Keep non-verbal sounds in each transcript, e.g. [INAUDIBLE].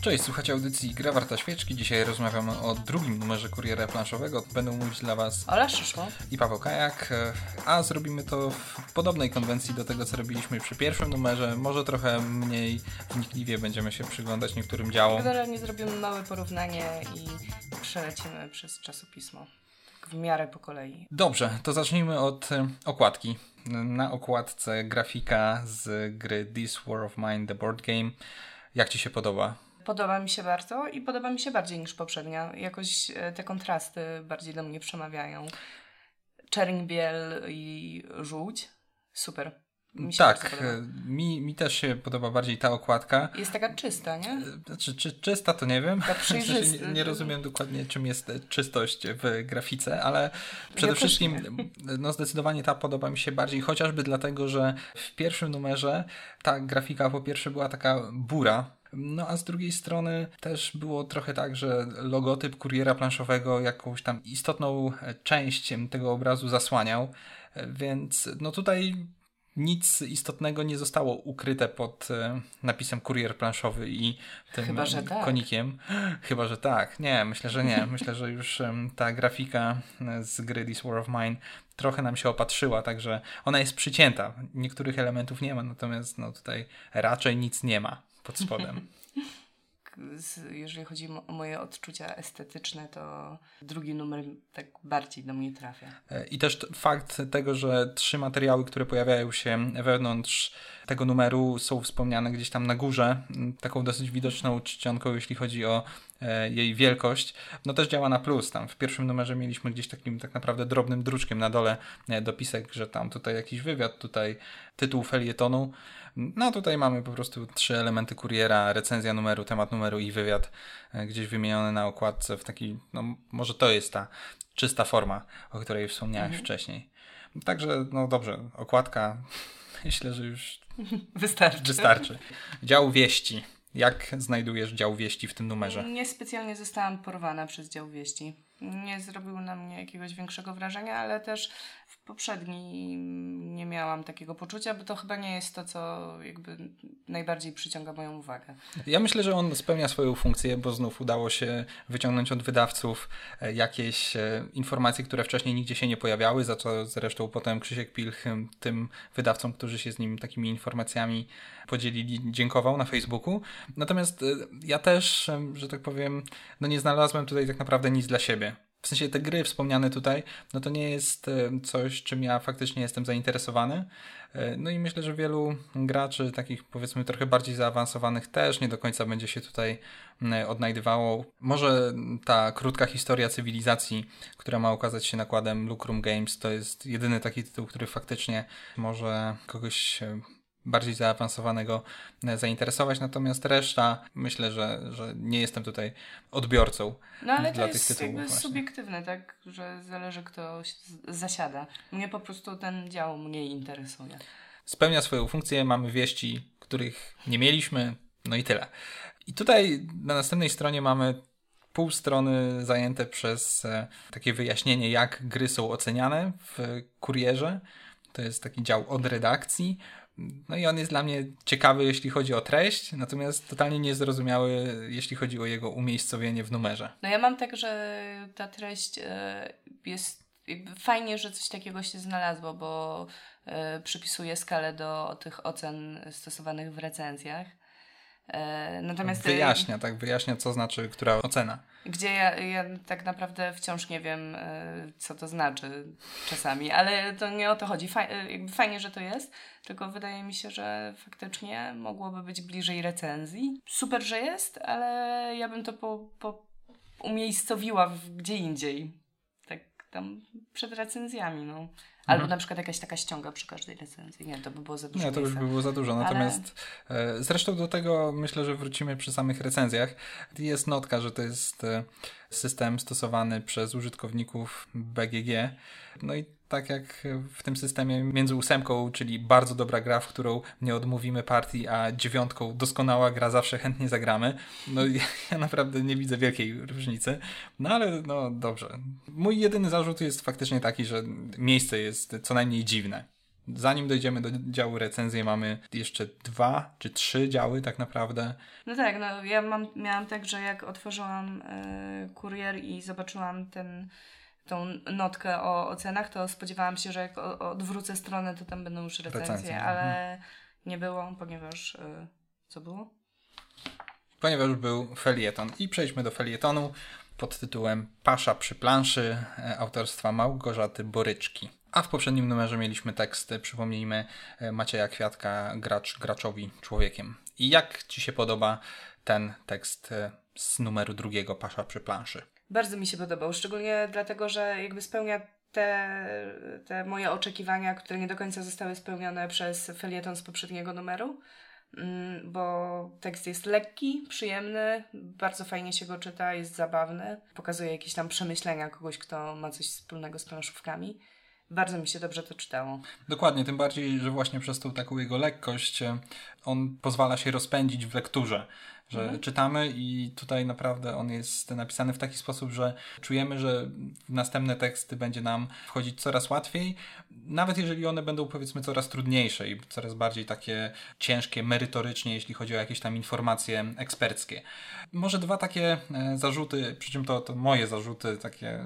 Cześć, słuchacie audycji Gra Warta Świeczki. Dzisiaj rozmawiamy o drugim numerze kuriera planszowego. Będą mówić dla Was Ola Szyszło i Paweł Kajak, a zrobimy to w podobnej konwencji do tego, co robiliśmy przy pierwszym numerze. Może trochę mniej wnikliwie będziemy się przyglądać niektórym działom. Generalnie zrobimy małe porównanie i przelecimy przez czasopismo. Tak w miarę po kolei. Dobrze, to zacznijmy od e, okładki. Na okładce grafika z gry This War of Mine, The Board Game. Jak Ci się podoba? Podoba mi się bardzo i podoba mi się bardziej niż poprzednia. Jakoś e, te kontrasty bardziej do mnie przemawiają. Czerń, biel i żółć. Super. Mi tak, e, mi, mi też się podoba bardziej ta okładka. Jest taka czysta, nie? E, znaczy, czy czysta to nie wiem. Tak [LAUGHS] przejrzysta. nie, nie rozumiem dokładnie, czym jest czystość w grafice, ale przede ja wszystkim no zdecydowanie ta podoba mi się bardziej, chociażby dlatego, że w pierwszym numerze ta grafika po pierwsze była taka bura, no a z drugiej strony też było trochę tak, że logotyp kuriera planszowego jakąś tam istotną część tego obrazu zasłaniał, więc no tutaj nic istotnego nie zostało ukryte pod e, napisem kurier planszowy i tym Chyba, że tak. konikiem. Chyba, że tak. Nie, myślę, że nie. [LAUGHS] Myślę, że już ta grafika e, z gry This War of Mine trochę nam się opatrzyła, także ona jest przycięta. Niektórych elementów nie ma, natomiast no tutaj raczej nic nie ma pod spodem. [LAUGHS] jeżeli chodzi o moje odczucia estetyczne, to drugi numer tak bardziej do mnie trafia. E, I też fakt tego, że trzy materiały, które pojawiają się wewnątrz tego numeru są wspomniane gdzieś tam na górze, taką dosyć widoczną czcionką, jeśli chodzi o e, jej wielkość, no też działa na plus. Tam w pierwszym numerze mieliśmy gdzieś takim tak naprawdę drobnym druczkiem na dole e, dopisek, że tam tutaj jakiś wywiad, tutaj tytuł felietonu. No tutaj mamy po prostu trzy elementy kuriera, recenzja numeru, temat numeru i wywiad e, gdzieś wymieniony na okładce w taki, no może to jest ta czysta forma, o której wspomniałeś mhm. wcześniej. Także, no dobrze, okładka, [LAUGHS] myślę, że już [LAUGHS] wystarczy. wystarczy. Dział wieści. Jak znajdujesz dział wieści w tym numerze? Niespecjalnie zostałam porwana przez dział wieści. Nie zrobił na mnie jakiegoś większego wrażenia, ale też poprzedni nie miałam takiego poczucia, bo to chyba nie jest to, co jakby najbardziej przyciąga moją uwagę. Ja myślę, że on spełnia swoją funkcję, bo znów udało się wyciągnąć od wydawców e, jakieś e, informacje, które wcześniej nigdzie się nie pojawiały, za co zresztą potem Krzysiek Pilch tym wydawcom, którzy się z nim takimi informacjami podzielili, dziękował na Facebooku. Natomiast e, ja też, że tak powiem, no nie znalazłem tutaj tak naprawdę nic dla siebie. W sensie te gry wspomniane tutaj, no to nie jest e, coś, czym ja faktycznie jestem zainteresowany. E, no i myślę, że wielu graczy, takich powiedzmy trochę bardziej zaawansowanych, też nie do końca będzie się tutaj odnajdywało. Może ta krótka historia cywilizacji, która ma okazać się nakładem Lucrum Games, to jest jedyny taki tytuł, który faktycznie może kogoś e, bardziej zaawansowanego e, zainteresować, natomiast reszta myślę, że, że nie jestem tutaj odbiorcą no, ale dla to tych tytułów. To jest subiektywne, tak, że zależy kto zasiada. Mnie po prostu ten dział mniej interesuje. Spełnia swoją funkcję, mamy wieści, których nie mieliśmy, no i tyle. I tutaj na następnej stronie mamy pół strony zajęte przez e, takie wyjaśnienie, jak gry są oceniane w kurierze. To jest taki dział od redakcji. No i on jest dla mnie ciekawy, jeśli chodzi o treść, natomiast totalnie niezrozumiały, jeśli chodzi o jego umiejscowienie w numerze. No ja mam tak, że ta treść e, jest fajnie, że coś takiego się znalazło, bo e, przypisuje skalę do tych ocen stosowanych w recenzjach. E, natomiast wyjaśnia, tak, wyjaśnia, co znaczy która ocena. Gdzie ja, ja tak naprawdę wciąż nie wiem, e, co to znaczy czasami, ale to nie o to chodzi. E, fajnie, że to jest, tylko wydaje mi się, że faktycznie mogłoby być bliżej recenzji. Super, że jest, ale ja bym to po, po umiejscowiła w, gdzie indziej. Tak tam przed recenzjami, no. Albo mhm. na przykład jakaś taka ściąga przy każdej recenzji. Nie, to by było za dużo. Nie, to już by było za dużo. Natomiast Ale... zresztą do tego myślę, że wrócimy przy samych recenzjach. Jest notka, że to jest e, system stosowany przez użytkowników BGG. No i tak jak w tym systemie między ósemką, czyli bardzo dobra gra, w którą nie odmówimy partii, a dziewiątką doskonała gra, zawsze chętnie zagramy. No ja, ja naprawdę nie widzę wielkiej różnicy. No ale no dobrze. Mój jedyny zarzut jest faktycznie taki, że miejsce jest co najmniej dziwne Zanim dojdziemy do działu recenzji, mamy jeszcze dwa czy trzy działy tak naprawdę. No tak, no ja mam, miałam tak, że jak otworzyłam y, kurier i zobaczyłam ten, tą notkę o ocenach, to spodziewałam się, że jak odwrócę stronę, to tam będą już recenzje, Recenzje, ale mhm. nie było, ponieważ y, co było? Ponieważ był felieton. I przejdźmy do felietonu pod tytułem Pasza przy planszy e, autorstwa Małgorzaty Boryczki. A w poprzednim numerze mieliśmy tekst, przypomnijmy, e, Macieja Kwiatka, gracz graczowi człowiekiem. I jak Ci się podoba ten tekst e, z numeru drugiego, Pasza przy planszy? Bardzo mi się podobał, szczególnie dlatego, że jakby spełnia te, te moje oczekiwania, które nie do końca zostały spełnione przez felieton z poprzedniego numeru. Mm, bo tekst jest lekki, przyjemny, bardzo fajnie się go czyta, jest zabawny, pokazuje jakieś tam przemyślenia kogoś, kto ma coś wspólnego z planszówkami. Bardzo mi się dobrze to czytało. Dokładnie, tym bardziej, że właśnie przez tą taką jego lekkość e, on pozwala się rozpędzić w lekturze że mhm. czytamy i tutaj naprawdę on jest napisany w taki sposób, że czujemy, że w następne teksty będzie nam wchodzić coraz łatwiej, nawet jeżeli one będą powiedzmy coraz trudniejsze i coraz bardziej takie ciężkie merytorycznie, jeśli chodzi o jakieś tam informacje eksperckie. Może dwa takie e, zarzuty, przy czym to, to moje zarzuty, takie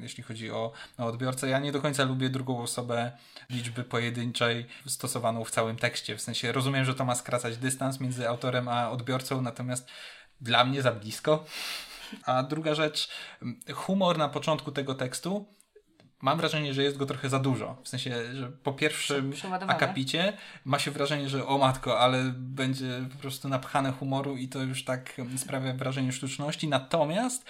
jeśli chodzi o, o odbiorcę. Ja nie do końca lubię drugą osobę liczby pojedynczej stosowaną w całym tekście. W sensie rozumiem, że to ma skracać dystans między autorem a odbiorcą, natomiast dla mnie za blisko. A druga rzecz, humor na początku tego tekstu mam wrażenie, że jest go trochę za dużo. W sensie, że po pierwszym akapicie ma się wrażenie, że o matko, ale będzie po prostu napchane humoru i to już tak sprawia wrażenie sztuczności. Natomiast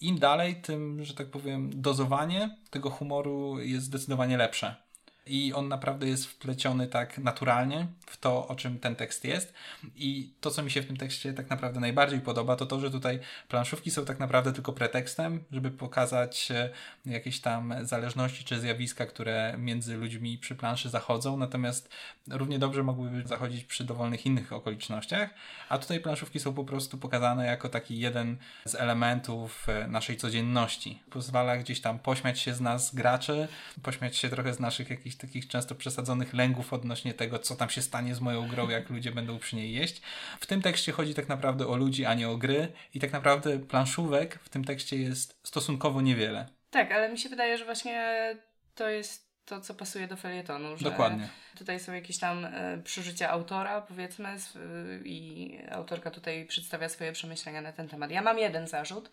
im dalej, tym, że tak powiem, dozowanie tego humoru jest zdecydowanie lepsze i on naprawdę jest wpleciony tak naturalnie w to, o czym ten tekst jest. I to, co mi się w tym tekście tak naprawdę najbardziej podoba, to to, że tutaj planszówki są tak naprawdę tylko pretekstem, żeby pokazać e, jakieś tam zależności czy zjawiska, które między ludźmi przy planszy zachodzą, natomiast równie dobrze mogłyby zachodzić przy dowolnych innych okolicznościach. A tutaj planszówki są po prostu pokazane jako taki jeden z elementów e, naszej codzienności. Pozwala gdzieś tam pośmiać się z nas graczy, pośmiać się trochę z naszych jakichś takich często przesadzonych lęków odnośnie tego, co tam się stanie z moją grą, jak ludzie będą przy niej jeść. W tym tekście chodzi tak naprawdę o ludzi, a nie o gry i tak naprawdę planszówek w tym tekście jest stosunkowo niewiele. Tak, ale mi się wydaje, że właśnie to jest to, co pasuje do felietonu. Że Dokładnie. Tutaj są jakieś tam y, przeżycia autora, powiedzmy, y, i autorka tutaj przedstawia swoje przemyślenia na ten temat. Ja mam jeden zarzut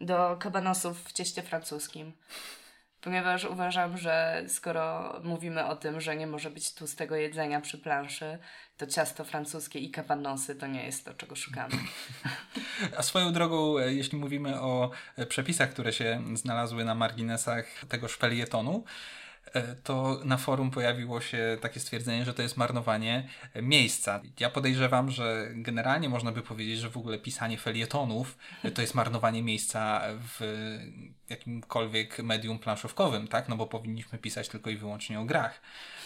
do kabanosów w cieście francuskim ponieważ uważam, że skoro mówimy o tym, że nie może być tłustego jedzenia przy planszy, to ciasto francuskie i kabanosy to nie jest to, czego szukamy. [LAUGHS] A swoją drogą, e, jeśli mówimy o e, przepisach, które się znalazły na marginesach tego szpelietonu, E, to na forum pojawiło się takie stwierdzenie, że to jest marnowanie miejsca. Ja podejrzewam, że generalnie można by powiedzieć, że w ogóle pisanie felietonów to jest marnowanie miejsca w jakimkolwiek medium planszówkowym, tak? No bo powinniśmy pisać tylko i wyłącznie o grach.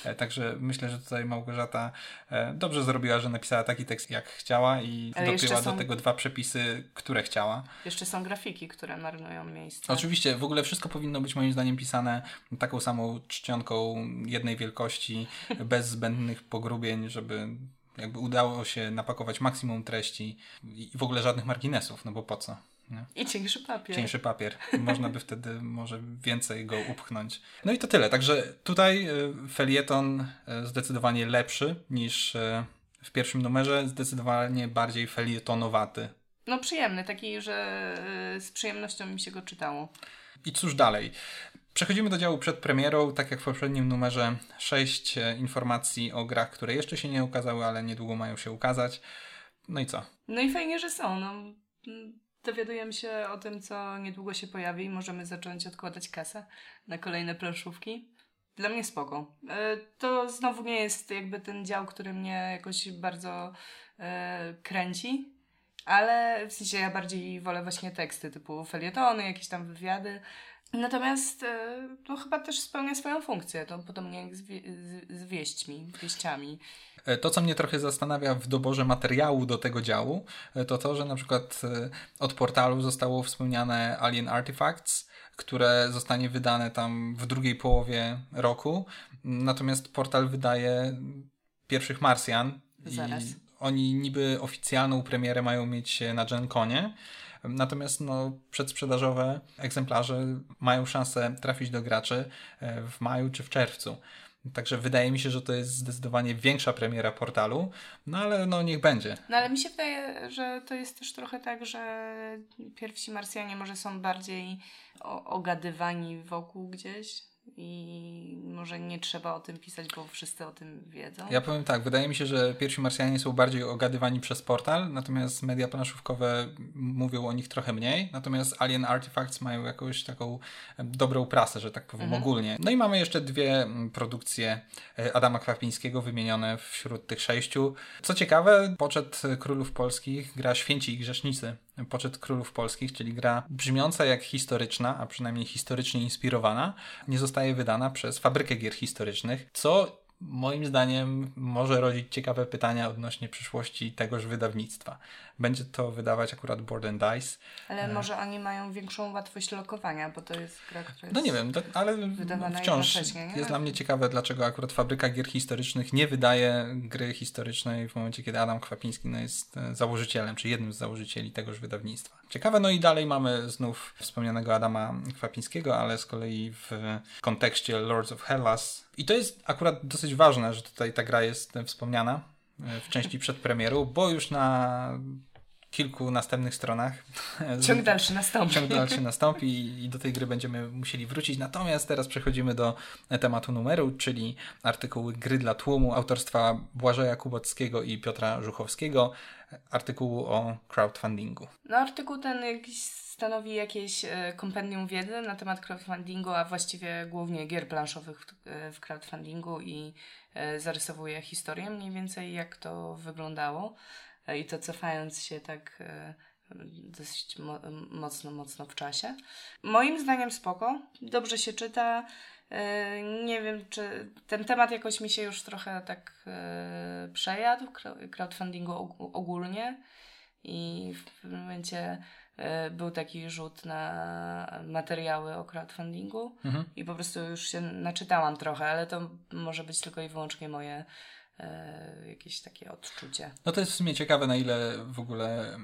E, także myślę, że tutaj Małgorzata e, dobrze zrobiła, że napisała taki tekst jak chciała i Ale dopięła są... do tego dwa przepisy, które chciała. Jeszcze są grafiki, które marnują miejsce. Oczywiście, w ogóle wszystko powinno być moim zdaniem pisane taką samą czcionką jednej wielkości, [LAUGHS] bez zbędnych pogrubień, żeby jakby udało się napakować maksimum treści i w ogóle żadnych marginesów, no bo po co? Nie? I cieńszy papier. Cieńszy papier. [LAUGHS] Można by wtedy może więcej go upchnąć. No i to tyle. Także tutaj y, felieton y, zdecydowanie lepszy niż y, w pierwszym numerze, zdecydowanie bardziej felietonowaty. No przyjemny, taki, że z przyjemnością mi się go czytało. I cóż dalej? Przechodzimy do działu przed premierą, tak jak w poprzednim numerze, sześć informacji o grach, które jeszcze się nie ukazały, ale niedługo mają się ukazać. No i co? No i fajnie, że są. No dowiadujemy się o tym, co niedługo się pojawi i możemy zacząć odkładać kasę na kolejne planszówki. Dla mnie spoko. E, to znowu nie jest jakby ten dział, który mnie jakoś bardzo e, kręci, ale w sensie ja bardziej wolę właśnie teksty typu felietony, jakieś tam wywiady. Natomiast e, to chyba też spełnia swoją funkcję, to podobnie jak z, wie, z wieśćmi, wieściami. To, co mnie trochę zastanawia w doborze materiału do tego działu, to to, że na przykład od portalu zostało wspomniane Alien Artifacts, które zostanie wydane tam w drugiej połowie roku. Natomiast portal wydaje pierwszych Marsjan. Zaraz. I oni niby oficjalną premierę mają mieć na Gen Conie. Natomiast no, przedsprzedażowe egzemplarze mają szansę trafić do graczy e, w maju czy w czerwcu. Także wydaje mi się, że to jest zdecydowanie większa premiera portalu, no ale no niech będzie. No ale mi się wydaje, że to jest też trochę tak, że pierwsi Marsjanie może są bardziej ogadywani wokół gdzieś, i może nie trzeba o tym pisać, bo wszyscy o tym wiedzą. Ja powiem tak, wydaje mi się, że pierwsi Marsjanie są bardziej ogadywani przez portal, natomiast media planszówkowe mówią o nich trochę mniej, natomiast Alien Artifacts mają jakąś taką dobrą prasę, że tak powiem, mhm. ogólnie. No i mamy jeszcze dwie produkcje e, Adama Kwapińskiego wymienione wśród tych sześciu. Co ciekawe, poczet królów polskich gra Święci i Grzesznicy. Poczet Królów Polskich, czyli gra brzmiąca jak historyczna, a przynajmniej historycznie inspirowana, nie zostaje wydana przez fabrykę gier historycznych, co moim zdaniem może rodzić ciekawe pytania odnośnie przyszłości tegoż wydawnictwa. Będzie to wydawać akurat Board and Dice. Ale e... może oni mają większą łatwość lokowania, bo to jest gra, która jest No nie wiem, to, ale wciąż jest dla mnie ciekawe, dlaczego akurat Fabryka Gier Historycznych nie wydaje gry historycznej w momencie, kiedy Adam Kwapiński no, jest e, założycielem, czy jednym z założycieli tegoż wydawnictwa. Ciekawe, no i dalej mamy znów wspomnianego Adama Kwapińskiego, ale z kolei w kontekście Lords of Hellas. I to jest akurat dosyć ważne, że tutaj ta gra jest wspomniana e, w części przedpremieru, bo już na kilku następnych stronach. [LAUGHS] Ciąg dalszy nastąpi. Ciąg dalszy nastąpi i do tej gry będziemy musieli wrócić. Natomiast teraz przechodzimy do tematu numeru, czyli artykuły Gry dla tłumu autorstwa Błażeja Kubockiego i Piotra Żuchowskiego, artykułu o crowdfundingu. No artykuł ten stanowi jakieś e, kompendium wiedzy na temat crowdfundingu, a właściwie głównie gier planszowych w crowdfundingu i e, zarysowuje historię mniej więcej jak to wyglądało i to cofając się tak e, dosyć mo mocno, mocno w czasie. Moim zdaniem spoko, dobrze się czyta. E, nie wiem, czy ten temat jakoś mi się już trochę tak e, przejadł, crowdfundingu ogólnie i w pewnym momencie był taki rzut na materiały o crowdfundingu mhm. i po prostu już się naczytałam trochę, ale to może być tylko i wyłącznie moje e, jakieś takie odczucie. No to jest w sumie ciekawe, na ile w ogóle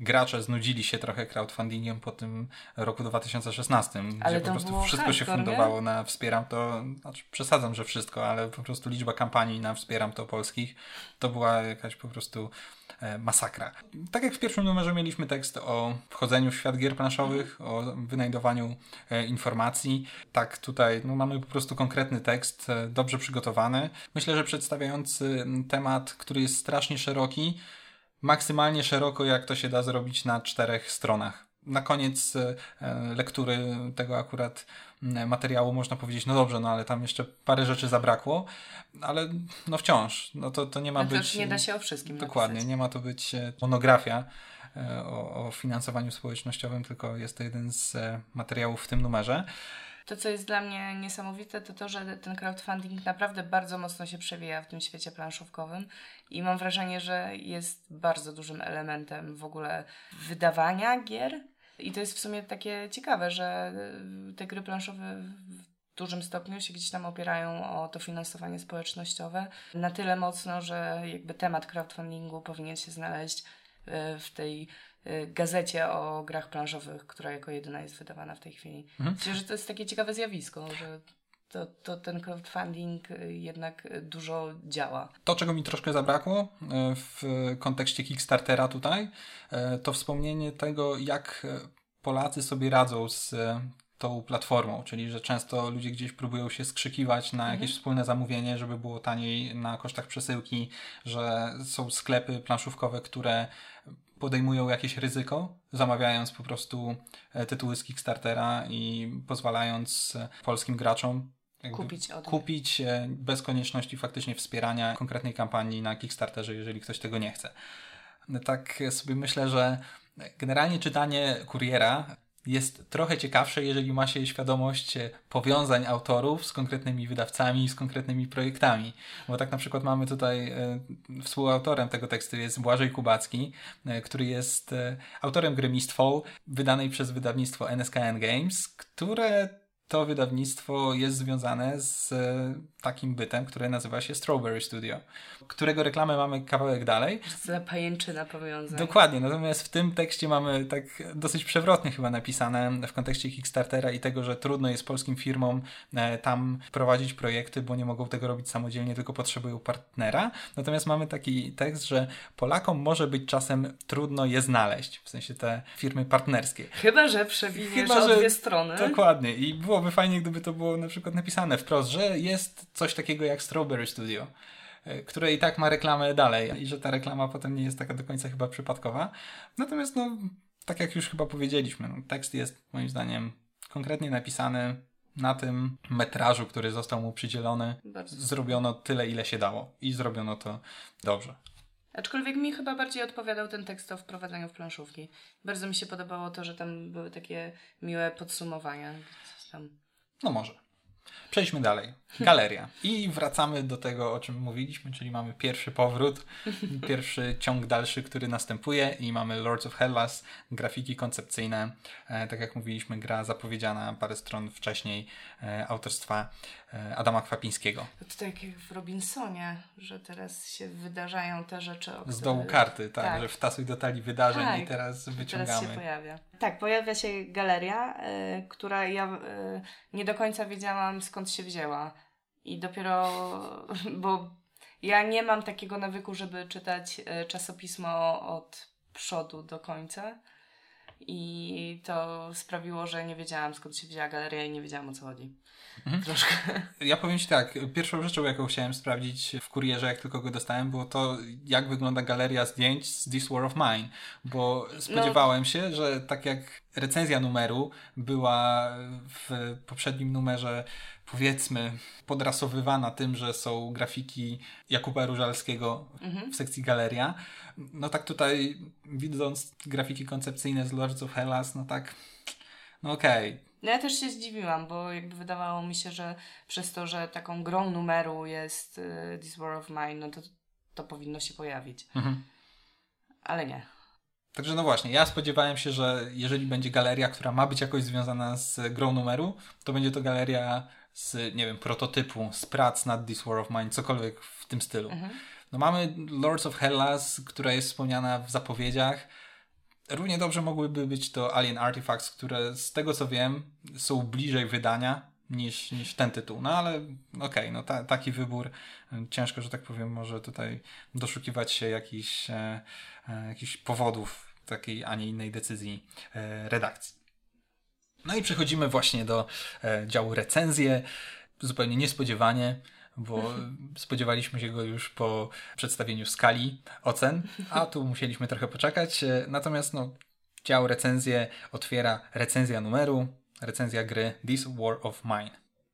gracze znudzili się trochę crowdfundingiem po tym roku 2016, ale gdzie po prostu wszystko się fundowało nie? na wspieram to, znaczy przesadzam, że wszystko, ale po prostu liczba kampanii na wspieram to polskich to była jakaś po prostu e, masakra. Tak jak w pierwszym numerze mieliśmy tekst o wchodzeniu w świat gier planszowych, o wynajdowaniu e, informacji, tak tutaj no, mamy po prostu konkretny tekst, e, dobrze przygotowany. Myślę, że przedstawiający temat, który jest strasznie szeroki, maksymalnie szeroko, jak to się da zrobić na czterech stronach. Na koniec e, lektury tego akurat materiału można powiedzieć, no dobrze, no ale tam jeszcze parę rzeczy zabrakło, ale no wciąż, no to, to nie ma no być... nie da się o wszystkim Dokładnie, napisać. nie ma to być e, monografia e, o, o finansowaniu społecznościowym, tylko jest to jeden z materiałów w tym numerze. To, co jest dla mnie niesamowite, to to, że ten crowdfunding naprawdę bardzo mocno się przewija w tym świecie planszówkowym i mam wrażenie, że jest bardzo dużym elementem w ogóle wydawania gier. I to jest w sumie takie ciekawe, że te gry planszowe w dużym stopniu się gdzieś tam opierają o to finansowanie społecznościowe na tyle mocno, że jakby temat crowdfundingu powinien się znaleźć e, w tej Y, gazecie o grach planszowych, która jako jedyna jest wydawana w tej chwili. Mhm. Myślę, że to jest takie ciekawe zjawisko, że to, to ten crowdfunding y, jednak y, dużo działa. To, czego mi troszkę zabrakło w kontekście Kickstartera tutaj, to wspomnienie tego, jak Polacy sobie radzą z tą platformą, czyli że często ludzie gdzieś próbują się skrzykiwać na jakieś mhm. wspólne zamówienie, żeby było taniej na kosztach przesyłki, że są sklepy planszówkowe, które podejmują jakieś ryzyko, zamawiając po prostu e, tytuły z Kickstartera i pozwalając e, polskim graczom kupić, kupić e, bez konieczności faktycznie wspierania konkretnej kampanii na Kickstarterze, jeżeli ktoś tego nie chce. Tak sobie myślę, że generalnie czytanie kuriera jest trochę ciekawsze, jeżeli ma się świadomość e, powiązań autorów z konkretnymi wydawcami, z konkretnymi projektami. Bo tak na przykład mamy tutaj e, współautorem tego tekstu jest Błażej Kubacki, który jest autorem gry Mistfall, wydanej przez wydawnictwo NSKN Games, które to wydawnictwo jest związane z e, takim bytem, które nazywa się Strawberry Studio, którego reklamę mamy kawałek dalej. Za pajęczyna powiązań. Dokładnie, natomiast w tym tekście mamy tak dosyć przewrotnie chyba napisane w kontekście Kickstartera i tego, że trudno jest polskim firmom e, tam prowadzić projekty, bo nie mogą tego robić samodzielnie, tylko potrzebują partnera. Natomiast mamy taki tekst, że Polakom może być czasem trudno je znaleźć, w sensie te firmy partnerskie. Chyba, że przewiniesz Chyba, że- dwie strony. Dokładnie. I byłoby fajnie, gdyby to było na przykład napisane wprost, że jest coś takiego jak Strawberry Studio, e, które i tak ma reklamę dalej i że ta reklama potem nie jest taka do końca chyba przypadkowa. Natomiast no, tak jak już chyba powiedzieliśmy, no, tekst jest moim zdaniem konkretnie napisany na tym metrażu, który został mu przydzielony. Bardzo. Zrobiono tyle, ile się dało i zrobiono to dobrze. Aczkolwiek mi chyba bardziej odpowiadał ten tekst o wprowadzaniu w planszówki. Bardzo mi się podobało to, że tam były takie miłe podsumowania. Tam. No może. Przejdźmy dalej. Galeria. I wracamy do tego, o czym mówiliśmy, czyli mamy pierwszy powrót, [LAUGHS] pierwszy ciąg dalszy, który następuje i mamy Lords of Hellas, grafiki koncepcyjne. E, tak jak mówiliśmy, gra zapowiedziana parę stron wcześniej e, autorstwa e, Adama Kwapińskiego. To tak jak w Robinsonie, że teraz się wydarzają te rzeczy, o Z dołu karty, tak, tak. że wtasuj do talii wydarzeń Tak. i teraz Teraz wyciągamy. się pojawia. Tak, pojawia się galeria, y, która ja y, nie do końca wiedziałam skąd się wzięła. I dopiero, [LAUGHS] bo ja nie mam takiego nawyku, żeby czytać y, czasopismo od przodu do końca. I to sprawiło, że nie wiedziałam skąd się wzięła galeria i nie wiedziałam o co chodzi. Mhm. Troszkę. [LAUGHS] Ja powiem Ci tak, pierwszą rzeczą, jaką chciałem sprawdzić w kurierze, jak tylko go dostałem, było to, jak wygląda galeria zdjęć z This War of Mine, bo spodziewałem się, że tak jak recenzja numeru była w poprzednim numerze, powiedzmy, podrasowywana tym, że są grafiki Jakuba Różalskiego w sekcji galeria, no tak tutaj, widząc grafiki koncepcyjne z Lords of Hellas, no tak, no okej, No ja też się zdziwiłam, bo jakby wydawało mi się, że przez to, że taką grą numeru jest y, This War of Mine, no to to powinno się pojawić. Mhm. Ale nie. Także no właśnie, ja spodziewałem się, że jeżeli będzie galeria, która ma być jakoś związana z grą numeru, to będzie to galeria z, nie wiem, prototypu, z prac nad This War of Mine, cokolwiek w tym stylu. No mamy Lords of Hellas, która jest wspomniana w zapowiedziach. Równie dobrze mogłyby być to Alien Artifacts, które z tego co wiem są bliżej wydania niż, niż ten tytuł. No ale okej, no ta, taki wybór. Ciężko, że tak powiem, może tutaj doszukiwać się jakichś, e, e, jakichś powodów takiej, a nie innej decyzji e, redakcji. No i przechodzimy właśnie do e, działu recenzje. Zupełnie niespodziewanie, bo [LAUGHS] spodziewaliśmy się go już po przedstawieniu skali ocen, a tu musieliśmy trochę poczekać. E, Natomiast no, dział recenzje otwiera recenzja numeru, recenzja gry This War of Mine.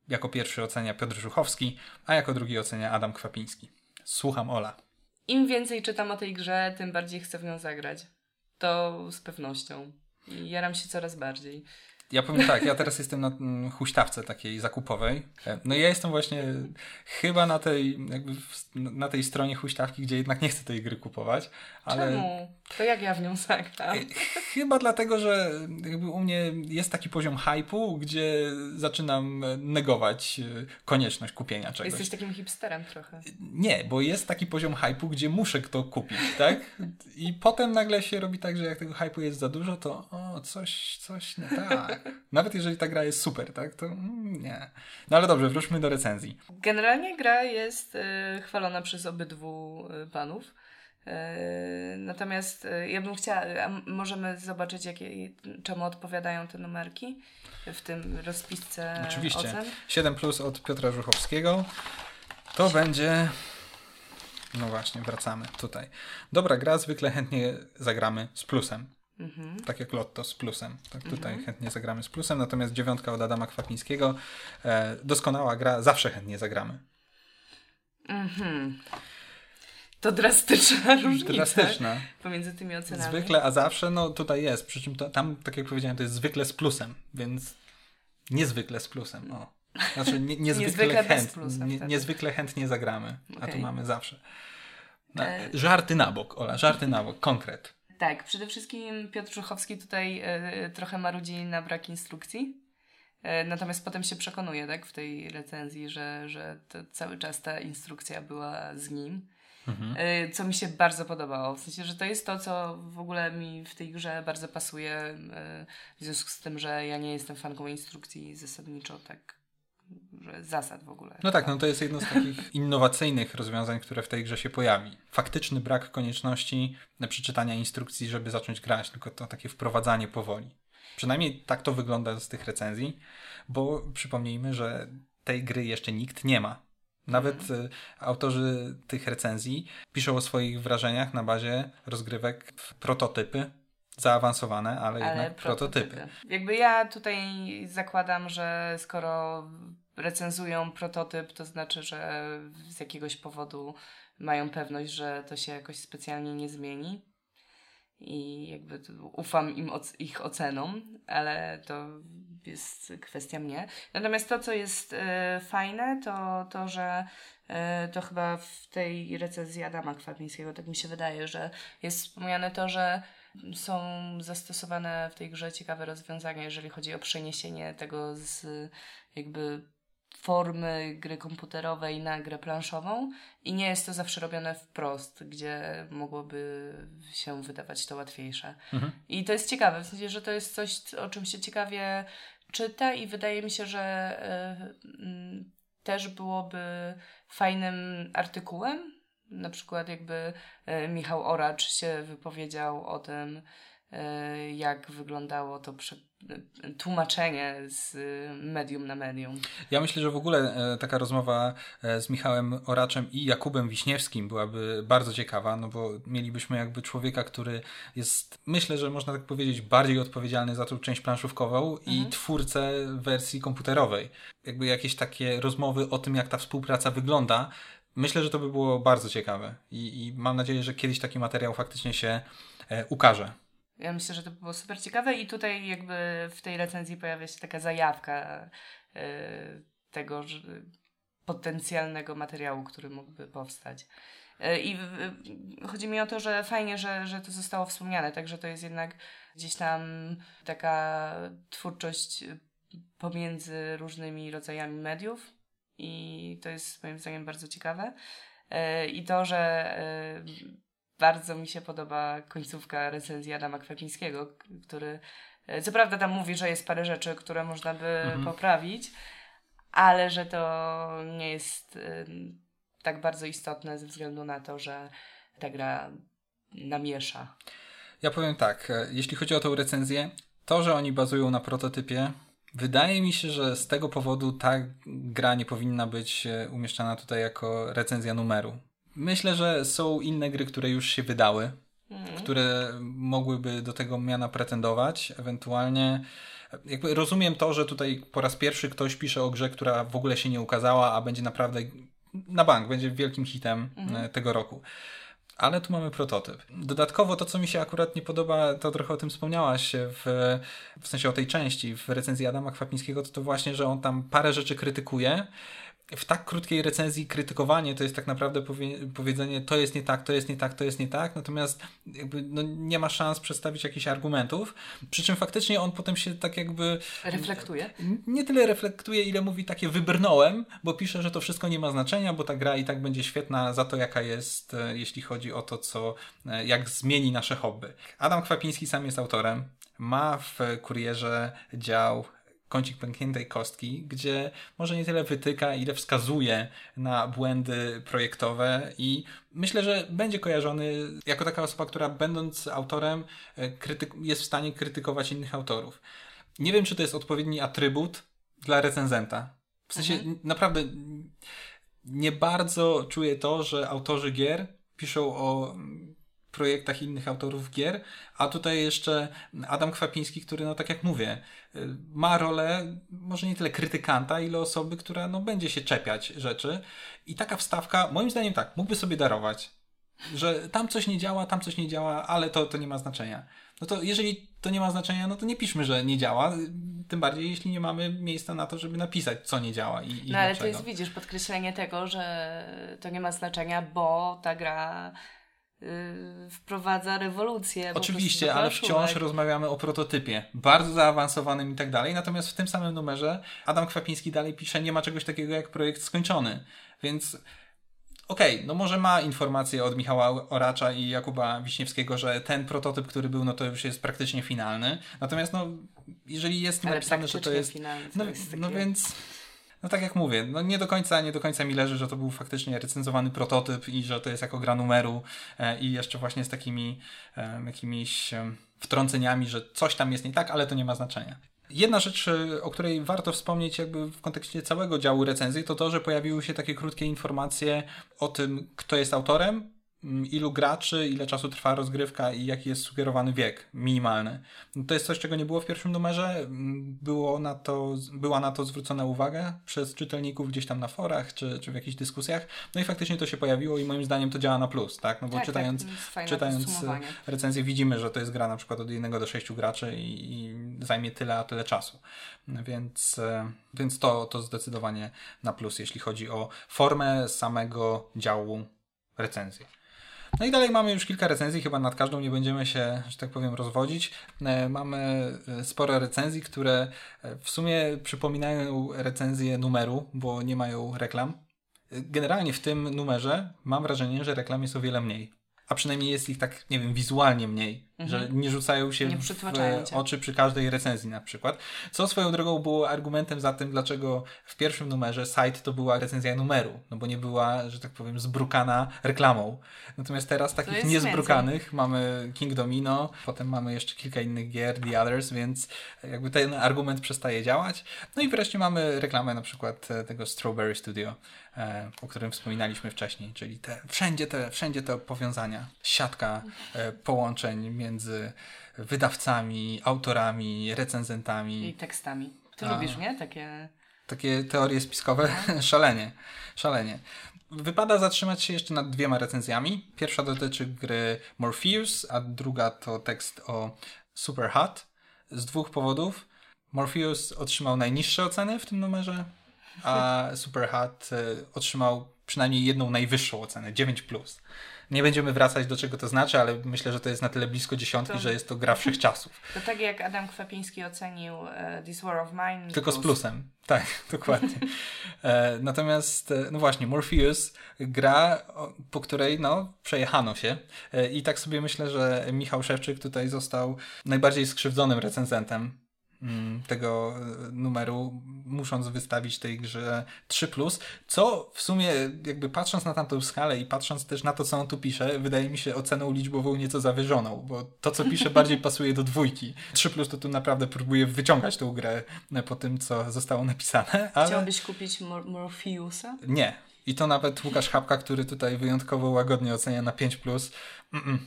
Jako pierwszy ocenia Piotr Żuchowski, a jako drugi ocenia Adam Kwapiński. Słucham Ola. Im więcej czytam o tej grze, tym bardziej chcę w nią zagrać. To z pewnością. I jaram się coraz bardziej. Ja powiem tak, ja teraz jestem na mm, huśtawce takiej zakupowej. E, No ja jestem właśnie chyba na tej, jakby na tej stronie huśtawki, gdzie jednak nie chcę tej gry kupować, ale Czemu? To jak ja w nią zagram? chyba dlatego, że jakby u mnie jest taki poziom hypu, gdzie zaczynam e, negować e, konieczność kupienia czegoś. Jesteś takim hipsterem trochę. Nie, bo jest taki poziom hypu, gdzie muszę to kupić, tak? I potem nagle się robi tak, że jak tego hypu jest za dużo, to o, coś, coś nie tak. Nawet jeżeli ta gra jest super, tak? To mm, nie. No ale dobrze, wróćmy do recenzji. Generalnie gra jest y, chwalona przez obydwu y, panów. Y, natomiast y, ja bym chciała, możemy zobaczyć, jakie, czemu odpowiadają te numerki w tym rozpisce Oczywiście. ocen. 7 plus od Piotra Żuchowskiego. To będzie... No właśnie, wracamy tutaj. Dobra gra, zwykle chętnie zagramy z plusem. Mhm. Tak jak Lotto z plusem. Tak tutaj chętnie zagramy z plusem. Natomiast dziewiątka od Adama Kwapińskiego. E, doskonała gra, zawsze chętnie zagramy. Mhm. to drastyczna różnica Drastyczna. pomiędzy tymi ocenami. Zwykle, a zawsze, no tutaj jest. Przy czym to, tam, tak jak powiedziałem, to jest zwykle z plusem, więc niezwykle z plusem. O. Znaczy nie, [LAUGHS] niezwykle, Niezwykle chęt, plusa nie, niezwykle chętnie zagramy, a tu mamy zawsze. Na, E- Żarty na bok, Ola, żarty na bok, konkret. Tak, przede wszystkim Piotr Żuchowski tutaj e, trochę marudzi na brak instrukcji. E, natomiast potem się przekonuje, tak, w tej recenzji, że, że cały czas ta instrukcja była z nim. Mhm. E, co mi się bardzo podobało. W sensie, że to jest to, co w ogóle mi w tej grze bardzo pasuje. w związku z tym, że ja nie jestem fanką instrukcji zasadniczo tak, zasad w ogóle. No tak, no to jest jedno z takich [LAUGHS] innowacyjnych rozwiązań, które w tej grze się pojawi. Faktyczny brak konieczności przeczytania instrukcji, żeby zacząć grać, tylko to takie wprowadzanie powoli. Przynajmniej tak to wygląda z tych recenzji, bo przypomnijmy, że tej gry jeszcze nikt nie ma. Nawet y, autorzy tych recenzji piszą o swoich wrażeniach na bazie rozgrywek w prototypy, zaawansowane, ale, ale jednak prototypy. Jakby ja tutaj zakładam, że skoro recenzują prototyp, to znaczy, że z jakiegoś powodu mają pewność, że to się jakoś specjalnie nie zmieni. I jakby ufam im oc- ich ocenom, ale to jest kwestia mnie. Natomiast to, co jest e, fajne, to to, że e, to chyba w tej recenzji Adama Kwapińskiego, tak mi się wydaje, że jest wspomniane to, że są zastosowane w tej grze ciekawe rozwiązania, jeżeli chodzi o przeniesienie tego z jakby formy gry komputerowej na grę planszową i nie jest to zawsze robione wprost, gdzie mogłoby się wydawać to łatwiejsze. Mhm. I to jest ciekawe, w sensie, że to jest coś, o czym się ciekawie czyta i wydaje mi się, że e, mm, też byłoby fajnym artykułem. Na przykład jakby e, Michał Oracz się wypowiedział o tym, e, jak wyglądało to e, tłumaczenie z medium na medium. Ja myślę, że w ogóle taka rozmowa z Michałem Oraczem i Jakubem Wiśniewskim byłaby bardzo ciekawa, no bo mielibyśmy jakby człowieka, który jest, myślę, że można tak powiedzieć, bardziej odpowiedzialny za tą część planszówkową i twórcę wersji komputerowej. Jakby jakieś takie rozmowy o tym, jak ta współpraca wygląda. Myślę, że to by było bardzo ciekawe i, i mam nadzieję, że kiedyś taki materiał faktycznie się e, ukaże. Ja myślę, że to by było super ciekawe i tutaj jakby w tej recenzji pojawia się taka zajawka e, tego że, potencjalnego materiału, który mógłby powstać. E, I chodzi mi o to, że fajnie, że, że to zostało wspomniane, także to jest jednak gdzieś tam taka twórczość pomiędzy różnymi rodzajami mediów i to jest moim zdaniem bardzo ciekawe. E, I to, że e, bardzo mi się podoba końcówka recenzji Adama Kwepińskiego, który e, co prawda tam mówi, że jest parę rzeczy, które można by Mhm. poprawić, ale że to nie jest tak bardzo istotne ze względu na to, że ta gra namiesza. Ja powiem tak, jeśli chodzi o tą recenzję, to, że oni bazują na prototypie, wydaje mi się, że z tego powodu ta gra nie powinna być e, umieszczana tutaj jako recenzja numeru. Myślę, że są inne gry, które już się wydały, Mhm. które mogłyby do tego miana pretendować, ewentualnie. Jakby rozumiem to, że tutaj po raz pierwszy ktoś pisze o grze, która w ogóle się nie ukazała, a będzie naprawdę na bank, będzie wielkim hitem e, tego roku. Ale tu mamy prototyp. Dodatkowo to, co mi się akurat nie podoba, to trochę o tym wspomniałaś w, w sensie o tej części w recenzji Adama Kwapińskiego, to to właśnie, że on tam parę rzeczy krytykuje. W tak krótkiej recenzji krytykowanie to jest tak naprawdę powie, powiedzenie to jest nie tak, to jest nie tak, to jest nie tak, natomiast jakby no, nie ma szans przedstawić jakichś argumentów, przy czym faktycznie on potem się tak jakby Reflektuje. nie tyle reflektuje, ile mówi takie wybrnąłem, bo pisze, że to wszystko nie ma znaczenia, bo ta gra i tak będzie świetna za to, jaka jest, e, jeśli chodzi o to, co, e, jak zmieni nasze hobby. Adam Kwapiński sam jest autorem, ma w kurierze dział kącik pękniętej kostki, gdzie może nie tyle wytyka, ile wskazuje na błędy projektowe i myślę, że będzie kojarzony jako taka osoba, która będąc autorem e, jest w stanie krytykować innych autorów. Nie wiem, czy to jest odpowiedni atrybut dla recenzenta. W sensie Mhm. naprawdę nie bardzo czuję to, że autorzy gier piszą o mm, projektach innych autorów gier, a tutaj jeszcze Adam Kwapiński, który, no tak jak mówię, ma rolę może nie tyle krytykanta, ile osoby, która no, będzie się czepiać rzeczy. I taka wstawka, moim zdaniem tak, mógłby sobie darować. że tam coś nie działa, tam coś nie działa, ale to, to nie ma znaczenia. No to jeżeli to nie ma znaczenia, no to nie piszmy, że nie działa, tym bardziej jeśli nie mamy miejsca na to, żeby napisać, co nie działa i, i No ale dlaczego. to jest, widzisz, podkreślenie tego, że to nie ma znaczenia, bo ta gra wprowadza rewolucję. Oczywiście, ale wciąż rozmawiamy o prototypie, bardzo zaawansowanym i tak dalej. Natomiast w tym samym numerze Adam Kwapiński dalej pisze, nie ma czegoś takiego jak projekt skończony. Więc okej, no może ma informacje od Michała Oracza i Jakuba Wiśniewskiego, że ten prototyp, który był, no to już jest praktycznie finalny. Natomiast no, jeżeli jest Ale napisane, że to jest... finalny, to No, jest no więc... No tak jak mówię, no nie do końca, nie do końca mi leży, że to był faktycznie recenzowany prototyp i że to jest jako gra numeru e, i jeszcze właśnie z takimi e, jakimiś e, wtrąceniami, że coś tam jest nie tak, ale to nie ma znaczenia. Jedna rzecz, o której warto wspomnieć jakby w kontekście całego działu recenzji, to to, że pojawiły się takie krótkie informacje o tym, kto jest autorem, ilu graczy, ile czasu trwa rozgrywka i jaki jest sugerowany wiek minimalny. To jest coś, czego nie było w pierwszym numerze. M, Było na to, była na to zwrócona uwaga przez czytelników gdzieś tam na forach czy, czy w jakichś dyskusjach. No i faktycznie to się pojawiło i moim zdaniem to działa na plus, tak? No bo tak, czytając, tak, czytając podsumowanie. recenzję widzimy, że to jest gra na przykład od 1 do 6 graczy i, i zajmie tyle, a tyle czasu. Więc, e, więc to, to zdecydowanie na plus, jeśli chodzi o formę samego działu recenzji. No i dalej mamy już kilka recenzji, chyba nad każdą nie będziemy się, że tak powiem, rozwodzić. E, Mamy e, sporo recenzji, które e, w sumie przypominają recenzję numeru, bo nie mają reklam. Generalnie w tym numerze mam wrażenie, że reklam jest o wiele mniej. A przynajmniej jest ich tak, nie wiem, wizualnie mniej, że nie rzucają się Mhm. Nie w oczy przy każdej recenzji na przykład. Co swoją drogą było argumentem za tym, dlaczego w pierwszym numerze site to była recenzja numeru, no bo nie była, że tak powiem, zbrukana reklamą. Natomiast teraz takich niezbrukanych mamy King Domino, potem mamy jeszcze kilka innych gier, The Others, więc jakby ten argument przestaje działać. No i wreszcie mamy reklamę na przykład tego Strawberry Studio, o którym wspominaliśmy wcześniej, czyli te, wszędzie, te, wszędzie te powiązania, siatka e, połączeń między wydawcami, autorami, recenzentami. I tekstami. Ty A. lubisz, nie? Takie... Takie teorie spiskowe, [LAUGHS] szalenie, szalenie. Wypada zatrzymać się jeszcze nad dwiema recenzjami. Pierwsza dotyczy gry Morpheus, a druga to tekst o Super Hot. Z dwóch powodów. Morpheus otrzymał najniższe oceny w tym numerze, a Super Hot e, otrzymał przynajmniej jedną najwyższą ocenę, 9+. Nie będziemy wracać do czego to znaczy, ale myślę, że to jest na tyle blisko dziesiątki, To- że jest to gra wszechczasów. [LAUGHS] To tak jak Adam Kwapiński ocenił e, This War of Mine. Tylko z plus. plusem. Tak, [LAUGHS] dokładnie. E, natomiast, no właśnie, Morpheus gra, po której no, przejechano się. I tak sobie myślę, że Michał Szewczyk tutaj został najbardziej skrzywdzonym recenzentem tego e, numeru, musząc wystawić tej grze 3+, co w sumie jakby patrząc na tamtą skalę i patrząc też na to, co on tu pisze, wydaje mi się oceną liczbową nieco zawyżoną, bo to, co pisze [LAUGHS] bardziej pasuje do dwójki. 3+, to tu naprawdę próbuje wyciągać tą grę e, po tym, co zostało napisane, ale Chciałbyś kupić Mor- Morpheusa? nie. I to nawet Łukasz Chapka, który tutaj wyjątkowo łagodnie ocenia na 5+. Mm-mm.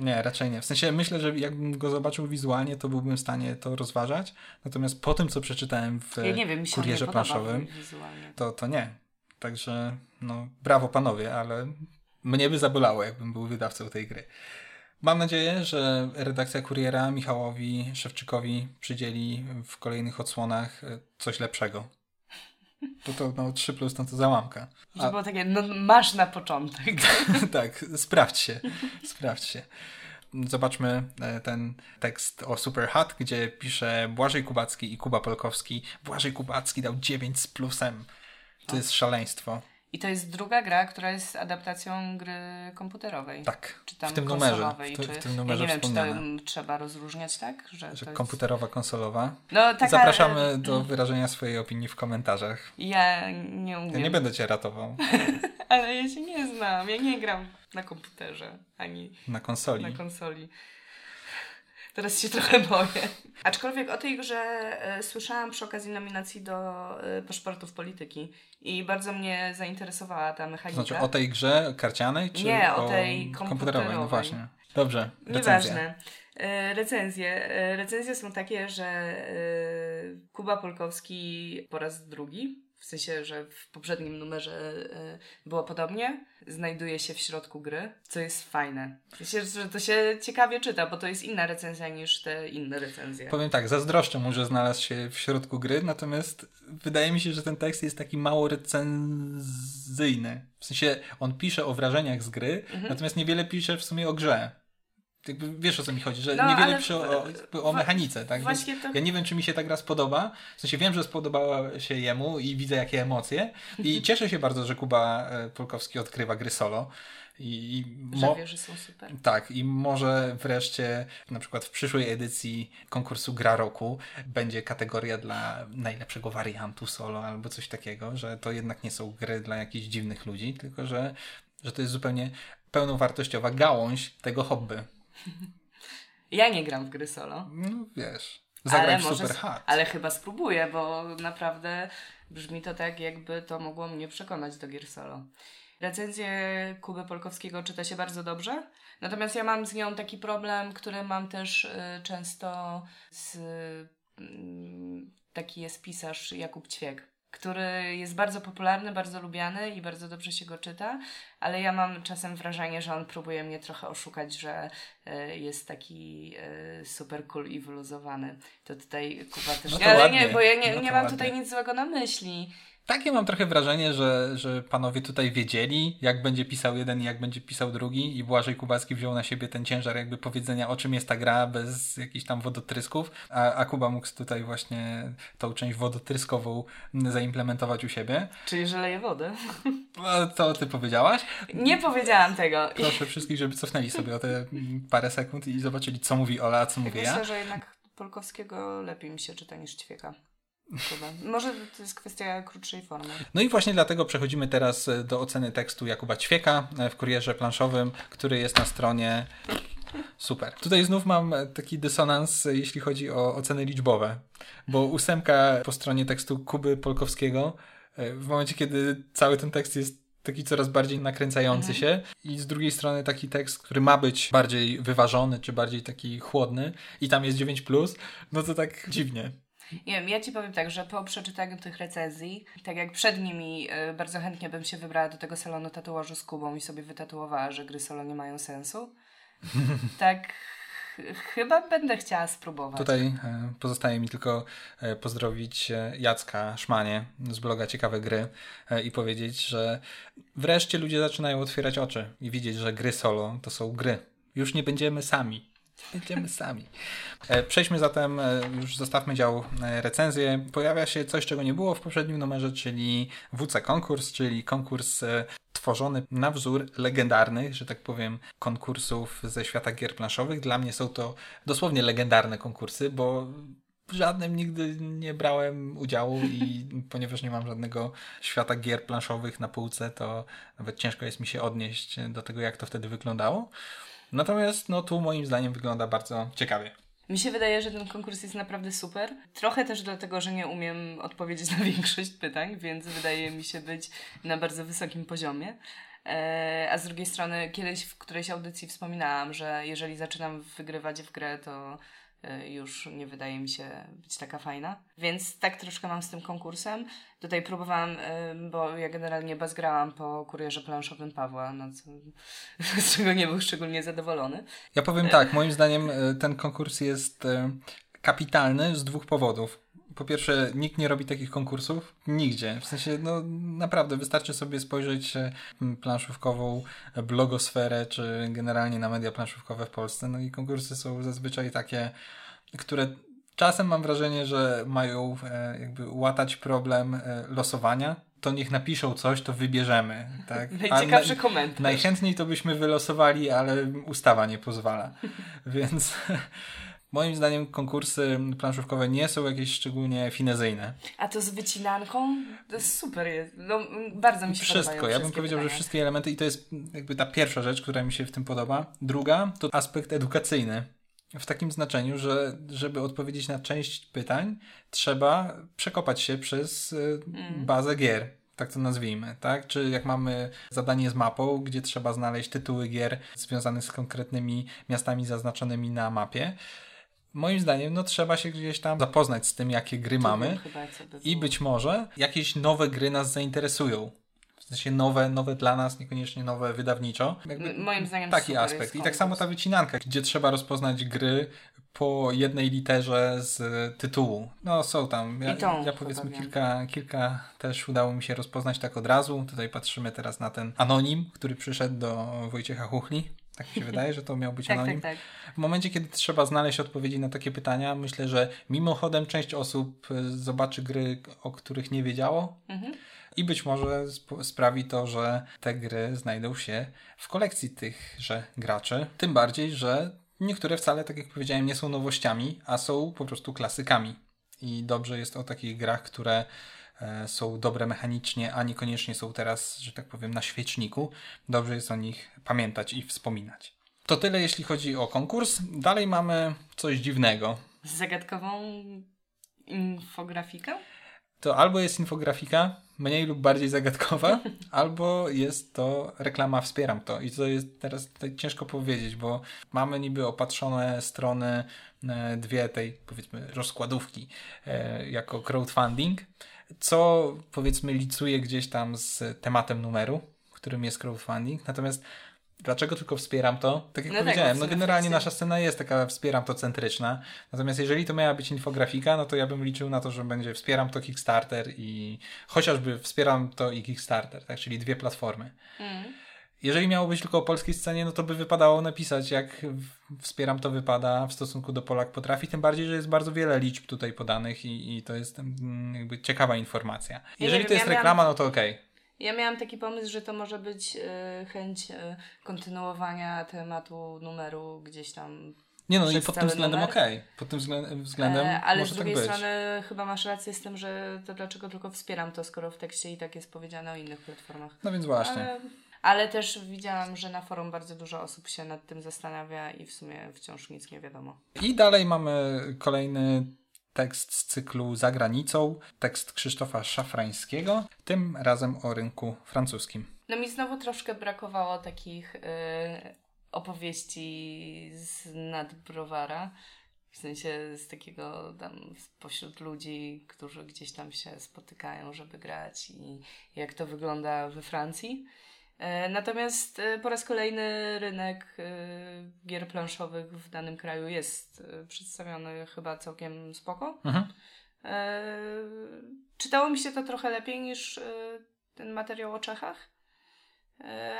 Nie, raczej nie. W sensie myślę, że jakbym go zobaczył wizualnie, to byłbym w stanie to rozważać. Natomiast po tym, co przeczytałem w Ja nie wiem, mi się kurierze planszowym, to, to nie. Także no, brawo panowie, ale mnie by zabolało, jakbym był wydawcą tej gry. Mam nadzieję, że redakcja kuriera Michałowi Szewczykowi przydzieli w kolejnych odsłonach e, coś lepszego. To to no, 3 plus no to załamka. Że było takie, no masz na początek. [LAUGHS] tak, sprawdź się. Sprawdź się. Zobaczmy e, ten tekst o Super Hot, gdzie pisze Błażej Kubacki i Kuba Polkowski. Błażej Kubacki dał 9 z plusem. To jest szaleństwo. I to jest druga gra, która jest adaptacją gry komputerowej. Tak, Czy tam w tym numerze. W, czy... w tym numerze ja nie wiem, czy to trzeba rozróżniać, tak? Że, Że to jest... komputerowa, konsolowa. No, taka, Zapraszamy do wyrażenia swojej opinii w komentarzach. Ja nie umiem. Ja nie będę cię ratował [LAUGHS] Ale ja się nie znam. Ja nie gram na komputerze, ani na konsoli. na konsoli. Teraz się trochę boję. Aczkolwiek o tej grze e, słyszałam przy okazji nominacji do e, paszportów polityki i bardzo mnie zainteresowała ta To mechanika. znaczy o tej grze karcianej, czy Nie, o o tej komputerowej? No komputerowej. właśnie. Dobrze. Nieważne. E, Recenzje. Recenzje są takie, że Kuba Polkowski po raz drugi w sensie, że w poprzednim numerze y, było podobnie, znajduje się w środku gry, co jest fajne. W sensie, że to się ciekawie czyta, bo to jest inna recenzja niż te inne recenzje. Powiem tak, zazdroszczę mu, że znalazł się w środku gry, natomiast wydaje mi się, że ten tekst jest taki mało recenzyjny. W sensie, on pisze o wrażeniach z gry, mhm. natomiast niewiele pisze w sumie o grze jakby wiesz o co mi chodzi, że no, niewiele pisze o, o, mechanice, tak? Właśnie to... Ja nie wiem, czy mi się ta gra spodoba. W sensie wiem, że spodobała się jemu i widzę jakie emocje. I [LAUGHS] cieszę się bardzo, że Kuba e, Polkowski odkrywa gry solo. I, że wie, że są super. Tak, i może wreszcie na przykład w przyszłej edycji konkursu Gra Roku będzie kategoria dla najlepszego wariantu solo albo coś takiego, że to jednak nie są gry dla jakichś dziwnych ludzi, tylko że, że to jest zupełnie pełnowartościowa gałąź tego hobby. Ja nie gram w gry solo. No wiesz. Zagraj ale super hard. Ale chyba spróbuję, bo naprawdę brzmi to tak, jakby to mogło mnie przekonać do gier solo. Recenzję Kuby Polkowskiego czyta się bardzo dobrze, natomiast ja mam z nią taki problem, który mam też y, często z... Y, taki jest pisarz Jakub Ćwiek który jest bardzo popularny, bardzo lubiany i bardzo dobrze się go czyta, ale ja mam czasem wrażenie, że on próbuje mnie trochę oszukać, że y, jest taki y, super cool i wyluzowany. To tutaj Kuba też... No ale ładnie. nie, bo ja nie, no nie mam ładnie. tutaj nic złego na myśli. Takie mam trochę wrażenie, że, że panowie tutaj wiedzieli, jak będzie pisał jeden i jak będzie pisał drugi i Błażej Kubacki wziął na siebie ten ciężar jakby powiedzenia, o czym jest ta gra bez jakichś tam wodotrysków, a, a Kuba mógł tutaj właśnie tą część wodotryskową zaimplementować u siebie. Czyli, że leje wodę. [LAUGHS] No, to ty powiedziałaś? Nie powiedziałam tego. Proszę wszystkich, żeby cofnęli sobie o te parę sekund i zobaczyli, co mówi Ola, a co mówię Myślę, ja. Myślę, że jednak Polkowskiego lepiej mi się czyta niż Ćwieka. Chyba. Może to jest kwestia krótszej formy. No i właśnie dlatego przechodzimy teraz e, do oceny tekstu Jakuba Ćwieka e, w kurierze planszowym, który jest na stronie. Super. Tutaj znów mam taki dysonans, jeśli chodzi o oceny liczbowe, bo ósemka po stronie tekstu Kuby Polkowskiego, e, w momencie, kiedy cały ten tekst jest taki coraz bardziej nakręcający mhm. się i z drugiej strony taki tekst, który ma być bardziej wyważony, czy bardziej taki chłodny i tam jest 9+, no to tak dziwnie. Nie wiem, ja Ci powiem tak, że po przeczytaniu tych recenzji, tak jak przed nimi y, bardzo chętnie bym się wybrała do tego salonu tatuażu z Kubą i sobie wytatuowała, że gry solo nie mają sensu. [LAUGHS] tak chyba będę chciała spróbować. Tutaj e, pozostaje mi tylko e, pozdrowić e, Jacka Szmanie z bloga Ciekawe Gry i powiedzieć, że wreszcie ludzie zaczynają otwierać oczy i widzieć, że gry solo to są gry. Już nie będziemy sami. [LAUGHS] Będziemy sami. E, przejdźmy zatem, e, już zostawmy dział e, recenzję. Pojawia się coś, czego nie było w poprzednim numerze, czyli WC Konkurs, czyli konkurs tworzony na wzór legendarnych, że tak powiem, konkursów ze świata gier planszowych. Dla mnie są to dosłownie legendarne konkursy, bo w żadnym nigdy nie brałem udziału i [LAUGHS] ponieważ nie mam żadnego świata gier planszowych na półce, to nawet ciężko jest mi się odnieść do tego, jak to wtedy wyglądało. Natomiast no tu moim zdaniem wygląda bardzo ciekawie. Mi się wydaje, że ten konkurs jest naprawdę super. Trochę też dlatego, że nie umiem odpowiedzieć na [LAUGHS] większość pytań, więc wydaje mi się być na bardzo wysokim poziomie. E, a z drugiej strony, kiedyś w którejś audycji wspominałam, że jeżeli zaczynam wygrywać w grę, to już nie wydaje mi się być taka fajna. Więc tak troszkę mam z tym konkursem. Tutaj próbowałam, e, bo ja generalnie bazgrałam po kurierze planszowym Pawła, no co, [LAUGHS] z czego nie był szczególnie zadowolony. Ja powiem tak, moim zdaniem e, ten konkurs jest kapitalny z dwóch powodów. Po pierwsze, nikt nie robi takich konkursów nigdzie. W sensie, no naprawdę, wystarczy sobie spojrzeć planszówkową blogosferę, czy generalnie na media planszówkowe w Polsce. No i konkursy są zazwyczaj takie, które czasem mam wrażenie, że mają e, jakby łatać problem e, losowania. To niech napiszą coś, to wybierzemy. Tak? [LAUGHS] Najciekawszy na, komentarz. Najchętniej to byśmy wylosowali, ale ustawa nie pozwala. [LAUGHS] Więc Moim zdaniem konkursy planszówkowe nie są jakieś szczególnie finezyjne. A to z wycinanką? To super. Jest. No, bardzo mi się Wszystko. Ja bym powiedział, pytania. że wszystkie elementy i to jest jakby ta pierwsza rzecz, która mi się w tym podoba. Druga to aspekt edukacyjny. W takim znaczeniu, że żeby odpowiedzieć na część pytań, trzeba przekopać się przez y, mm. bazę gier tak to nazwijmy, tak? Czy jak mamy zadanie z mapą, gdzie trzeba znaleźć tytuły gier związane z konkretnymi miastami zaznaczonymi na mapie, moim zdaniem no trzeba się gdzieś tam zapoznać z tym, jakie gry mamy i być może jakieś nowe gry nas zainteresują. W sensie nowe, nowe dla nas, niekoniecznie nowe wydawniczo. Jakby moim zdaniem taki aspekt. I tak samo ta wycinanka, gdzie trzeba rozpoznać gry po jednej literze z tytułu. No są tam. Ja, ja powiedzmy kilka, kilka też udało mi się rozpoznać tak od razu. Tutaj patrzymy teraz na ten anonim, który przyszedł do Wojciecha Chuchli. Tak mi się wydaje, że to miał być [LAUGHS] tak, anonim. Tak, tak. W momencie, kiedy trzeba znaleźć odpowiedzi na takie pytania, myślę, że mimochodem część osób y, zobaczy gry, o których nie wiedziało. Mhm. I być może sp sprawi to, że te gry znajdą się w kolekcji tychże graczy. Tym bardziej, że niektóre wcale, tak jak powiedziałem, nie są nowościami, a są po prostu klasykami. I dobrze jest o takich grach, które e, są dobre mechanicznie, a niekoniecznie są teraz, że tak powiem, na świeczniku. Dobrze jest o nich pamiętać i wspominać. To tyle, jeśli chodzi o konkurs. Dalej mamy coś dziwnego. Zagadkową infografikę? To albo jest infografika, mniej lub bardziej zagadkowa, [LAUGHS] albo jest to reklama Wspieram to. I to jest teraz ciężko powiedzieć, bo mamy niby opatrzone strony, e, dwie tej powiedzmy rozkładówki e, jako crowdfunding, co powiedzmy licuje gdzieś tam z tematem numeru, którym jest crowdfunding. Natomiast Dlaczego tylko wspieram to? Tak jak no powiedziałem, tak, no generalnie nasza scena jest taka wspieram to centryczna. Natomiast jeżeli to miała być infografika, no to ja bym liczył na to, że będzie wspieram to Kickstarter i chociażby wspieram to i Kickstarter, tak? Czyli dwie platformy. Mm. Jeżeli miało być tylko o polskiej scenie, no to by wypadało napisać, jak wspieram to wypada w stosunku do Polak potrafi, tym bardziej, że jest bardzo wiele liczb tutaj podanych i, i to jest mm, jakby ciekawa informacja. Jeżeli to jest reklama, no to okej. Okay. Ja miałam taki pomysł, że to może być y, chęć y, kontynuowania tematu numeru gdzieś tam. Nie no, i pod tym względem okej. Okay. Pod tym względem. E, ale z tak drugiej tak strony chyba masz rację z tym, że to dlaczego tylko wspieram to, skoro w tekście i tak jest powiedziane o innych platformach. No więc właśnie. Ale, ale też widziałam, że na forum bardzo dużo osób się nad tym zastanawia i w sumie wciąż nic nie wiadomo. I dalej mamy kolejny tekst z cyklu Za granicą, tekst Krzysztofa Szafrańskiego, tym razem o rynku francuskim. No mi znowu troszkę brakowało takich yy, opowieści z nadbrowara. W sensie z takiego tam pośród ludzi, którzy gdzieś tam się spotykają, żeby grać i jak to wygląda we Francji. E, natomiast e, po raz kolejny rynek e, gier planszowych w danym kraju jest przedstawiony chyba całkiem spoko. Mhm. Czytało mi się to trochę lepiej niż ten materiał o Czechach,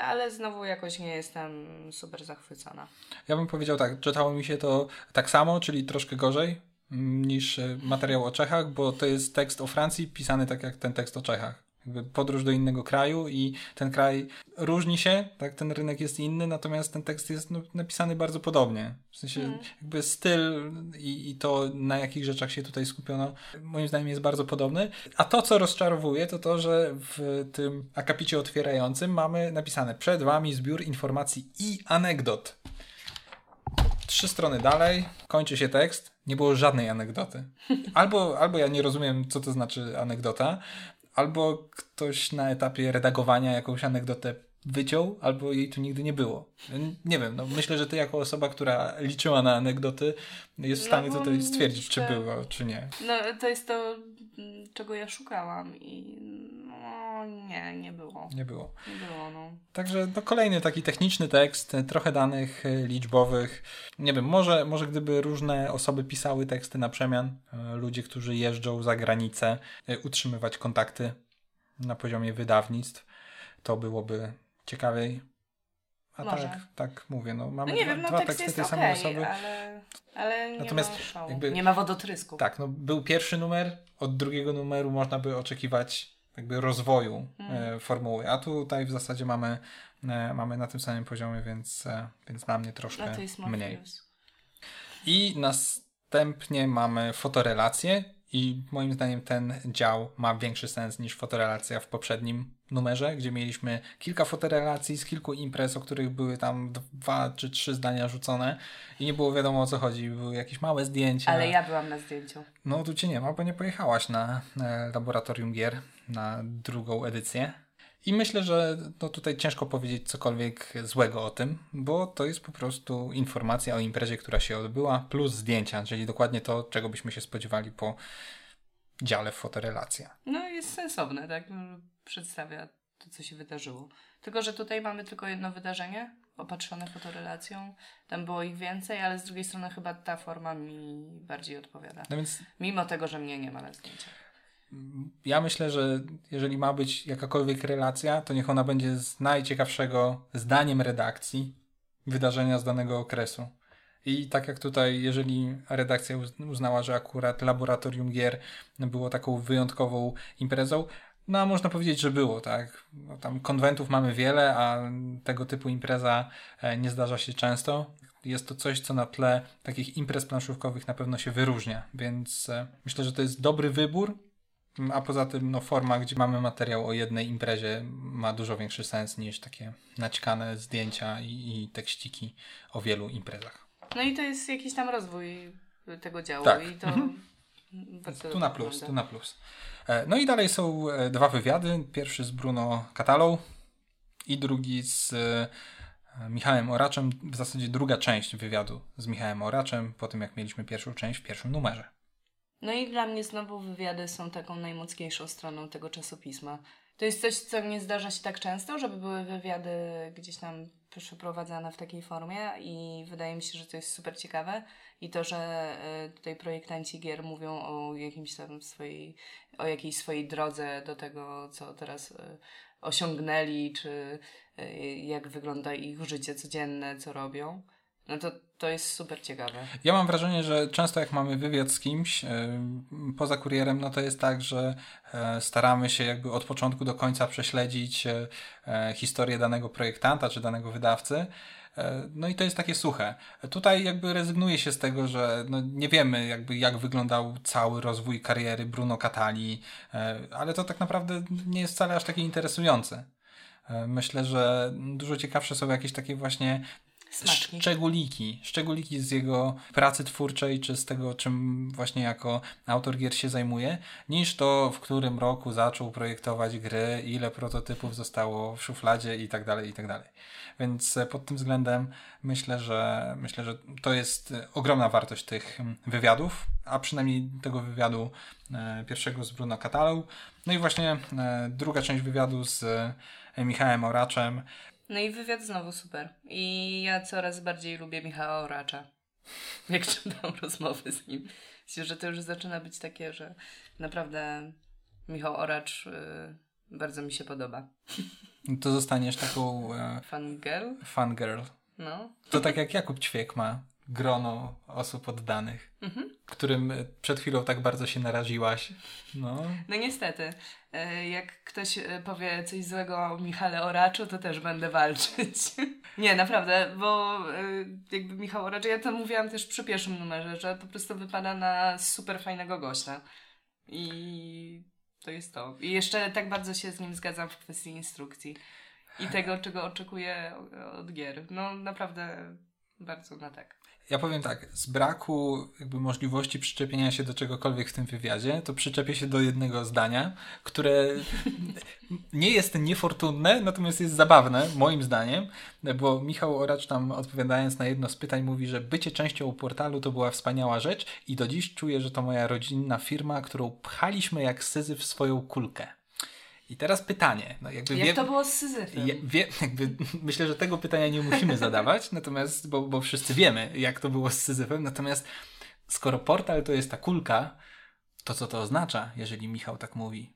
ale znowu jakoś nie jestem super zachwycona. Ja bym powiedział tak, czytało mi się to tak samo, czyli troszkę gorzej mm, niż materiał o Czechach, bo to jest tekst o Francji pisany tak jak ten tekst o Czechach podróż do innego kraju i ten kraj różni się, tak, ten rynek jest inny, natomiast ten tekst jest no, napisany bardzo podobnie. W sensie mm. jakby styl i, i to, na jakich rzeczach się tutaj skupiono, moim zdaniem jest bardzo podobny. A to, co rozczarowuje, to to, że w tym akapicie otwierającym mamy napisane przed wami zbiór informacji i anegdot. Trzy strony dalej, kończy się tekst, nie było żadnej anegdoty. [LAUGHS] Albo, albo ja nie rozumiem, co to znaczy anegdota, albo ktoś na etapie redagowania jakąś anegdotę wyciął, albo jej tu nigdy nie było. Nie wiem, no myślę, że ty jako osoba, która liczyła na anegdoty, jest w no stanie no, tutaj stwierdzić, czy było, czy nie. No to jest to, czego ja szukałam i no nie, nie było. Nie było. Nie było, no. Także no, kolejny taki techniczny tekst, trochę danych e, liczbowych. Nie wiem, może, może gdyby różne osoby pisały teksty na przemian, e, ludzie, którzy jeżdżą za granicę, e, utrzymywać kontakty na poziomie wydawnictw, to byłoby ciekawiej. A Może. tak, tak mówię, no mamy no nie dwa, wiem, no dwa teksty tej samej okay, osoby. Ale, ale nie Natomiast ma jakby, nie ma wodotrysku. Tak, no był pierwszy numer, od drugiego numeru można by oczekiwać jakby rozwoju mm. e, formuły, a tutaj w zasadzie mamy, e, mamy na tym samym poziomie, więc, e, więc dla mnie troszkę mniej. I następnie mamy fotorelacje i moim zdaniem ten dział ma większy sens niż fotorelacja w poprzednim numerze, gdzie mieliśmy kilka fotorelacji z kilku imprez, o których były tam dwa czy trzy zdania rzucone i nie było wiadomo o co chodzi. Były jakieś małe zdjęcia. Ale ja byłam na zdjęciu. No tu cię nie ma, bo nie pojechałaś na, na laboratorium gier na drugą edycję. I myślę, że no tutaj ciężko powiedzieć cokolwiek złego o tym, bo to jest po prostu informacja o imprezie, która się odbyła, plus zdjęcia, czyli dokładnie to, czego byśmy się spodziewali po dziale fotorelacja. No jest sensowne, tak? Przedstawia to, co się wydarzyło. Tylko, że tutaj mamy tylko jedno wydarzenie opatrzone fotorelacją. Tam było ich więcej, ale z drugiej strony chyba ta forma mi bardziej odpowiada. No więc... Mimo tego, że mnie nie ma na zdjęciach. Ja myślę, że jeżeli ma być jakakolwiek relacja, to niech ona będzie z najciekawszego zdaniem redakcji wydarzenia z danego okresu. I tak jak tutaj, jeżeli redakcja uznała, że akurat laboratorium gier było taką wyjątkową imprezą, no można powiedzieć, że było, tak. No, tam konwentów mamy wiele, a tego typu impreza e, nie zdarza się często. Jest to coś, co na tle takich imprez planszówkowych na pewno się wyróżnia, więc e, myślę, że to jest dobry wybór. A poza tym, no, forma, gdzie mamy materiał o jednej imprezie, ma dużo większy sens niż takie naćkane zdjęcia i, i tekściki o wielu imprezach. No i to jest jakiś tam rozwój tego działu tak. i to. Mhm. Tu na plus, tu na plus. No i dalej są e, dwa wywiady. Pierwszy z Bruno Catalą i drugi z e, Michałem Oraczem. W zasadzie druga część wywiadu z Michałem Oraczem, po tym jak mieliśmy pierwszą część w pierwszym numerze. No i dla mnie znowu wywiady są taką najmocniejszą stroną tego czasopisma. To jest coś, co nie zdarza się tak często, żeby były wywiady gdzieś tam przeprowadzane w takiej formie i wydaje mi się, że to jest super ciekawe i to, że e, tutaj projektanci gier mówią o jakimś tam swojej, o jakiejś swojej drodze do tego, co teraz e, osiągnęli, czy e, jak wygląda ich życie codzienne, co robią. No to, to jest super ciekawe. Ja mam wrażenie, że często jak mamy wywiad z kimś poza kurierem, no to jest tak, że staramy się jakby od początku do końca prześledzić historię danego projektanta czy danego wydawcy E, no i to jest takie suche. Tutaj jakby rezygnuje się z tego, że no nie wiemy jakby jak wyglądał cały rozwój kariery Bruno Catali, e, ale to tak naprawdę nie jest wcale aż takie interesujące. E, myślę, że dużo ciekawsze są jakieś takie właśnie Smaczki. szczególiki, szczególiki z jego pracy twórczej, czy z tego, czym właśnie jako autor gier się zajmuje, niż to, w którym roku zaczął projektować gry, ile prototypów zostało w szufladzie i tak dalej, i tak dalej. Więc e, pod tym względem myślę, że myślę, że to jest e, ogromna wartość tych wywiadów, a przynajmniej tego wywiadu e, pierwszego z Bruno Catalą. No i właśnie druga część wywiadu z Michałem Oraczem. No i wywiad znowu super. I ja coraz bardziej lubię Michała Oracza. [LAUGHS] Jak czytam rozmowy z nim. Myślę, że to już zaczyna być takie, że naprawdę Michał Oracz y, bardzo mi się podoba. [LAUGHS] To zostaniesz taką... E, fangirl? Fangirl. No. To tak jak Jakub Ćwiek ma grono osób oddanych, mhm. którym przed chwilą tak bardzo się naraziłaś. No, no niestety. E, jak ktoś e, powie coś złego o Michale Oraczu, to też będę walczyć. [LAUGHS] Nie, naprawdę, bo e, jakby Michał Oracz, ja to mówiłam też przy pierwszym numerze, że po prostu wypada na super fajnego gościa. I to jest to. I jeszcze tak bardzo się z nim zgadzam w kwestii instrukcji i tego, czego oczekuję od gier. No naprawdę bardzo na tak. Ja powiem tak, z braku jakby możliwości przyczepienia się do czegokolwiek w tym wywiadzie, to przyczepię się do jednego zdania, które [LAUGHS] nie jest niefortunne, natomiast jest zabawne, moim zdaniem, bo Michał Oracz tam odpowiadając na jedno z pytań mówi, że bycie częścią portalu to była wspaniała rzecz i do dziś czuję, że to moja rodzinna firma, którą pchaliśmy jak syzy w swoją kulkę. I teraz pytanie. No jakby Jak wie, to było z Syzyfem? Wie, [LAUGHS] jakby, myślę, że tego pytania nie musimy zadawać, [LAUGHS] natomiast, bo, bo wszyscy wiemy, jak to było z Syzyfem. Natomiast skoro portal to jest ta kulka, to co to oznacza, jeżeli Michał tak mówi?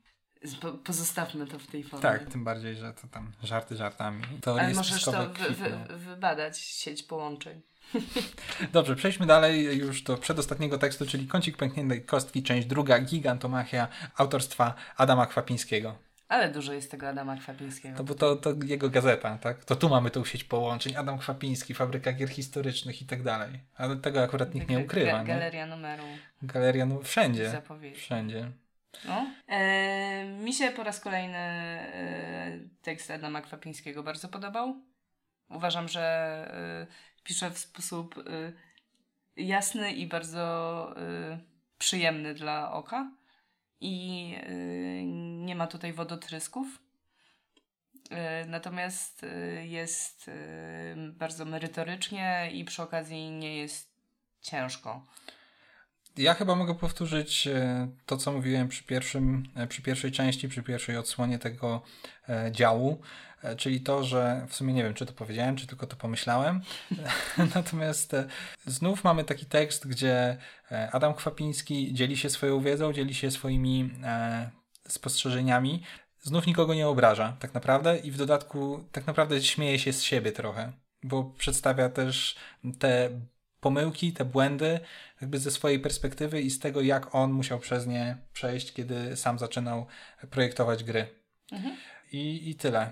Po, pozostawmy to w tej formie. Tak, tym bardziej, że to tam żarty żartami. Ale możesz to wy, wy, wybadać, sieć połączeń. [LAUGHS] Dobrze, przejdźmy dalej już do przedostatniego tekstu, czyli Kącik Pękniętej Kostki, część druga, Gigantomachia, autorstwa Adama Kwapińskiego. Ale dużo jest tego Adama Kwapińskiego. To, bo to, to jego gazeta, tak? To tu mamy tą sieć połączeń. Adam Kwapiński, Fabryka Gier Historycznych i tak dalej. Ale tego akurat nikt nie ukrywa. Ga galeria numeru. Galeria numeru. Wszędzie. Zapowiedź. Wszędzie. No. E, mi się po raz kolejny e, tekst Adama Kwapińskiego bardzo podobał. Uważam, że e, pisze w sposób e, jasny i bardzo e, przyjemny dla oka i yy, nie ma tutaj wodotrysków. Natomiast jest bardzo merytorycznie i przy okazji nie jest ciężko. Ja chyba mogę powtórzyć to, co mówiłem przy, pierwszym, przy pierwszej części, przy pierwszej odsłonie tego działu, czyli to, że w sumie nie wiem, czy to powiedziałem, czy tylko to pomyślałem. [LAUGHS] Natomiast znów mamy taki tekst, gdzie Adam Kwapiński dzieli się swoją wiedzą, dzieli się swoimi spostrzeżeniami, znów nikogo nie obraża tak naprawdę i w dodatku tak naprawdę śmieje się z siebie trochę, bo przedstawia też te pomyłki, te błędy jakby ze swojej perspektywy i z tego, jak on musiał przez nie przejść, kiedy sam zaczynał projektować gry. Mhm. I, I tyle.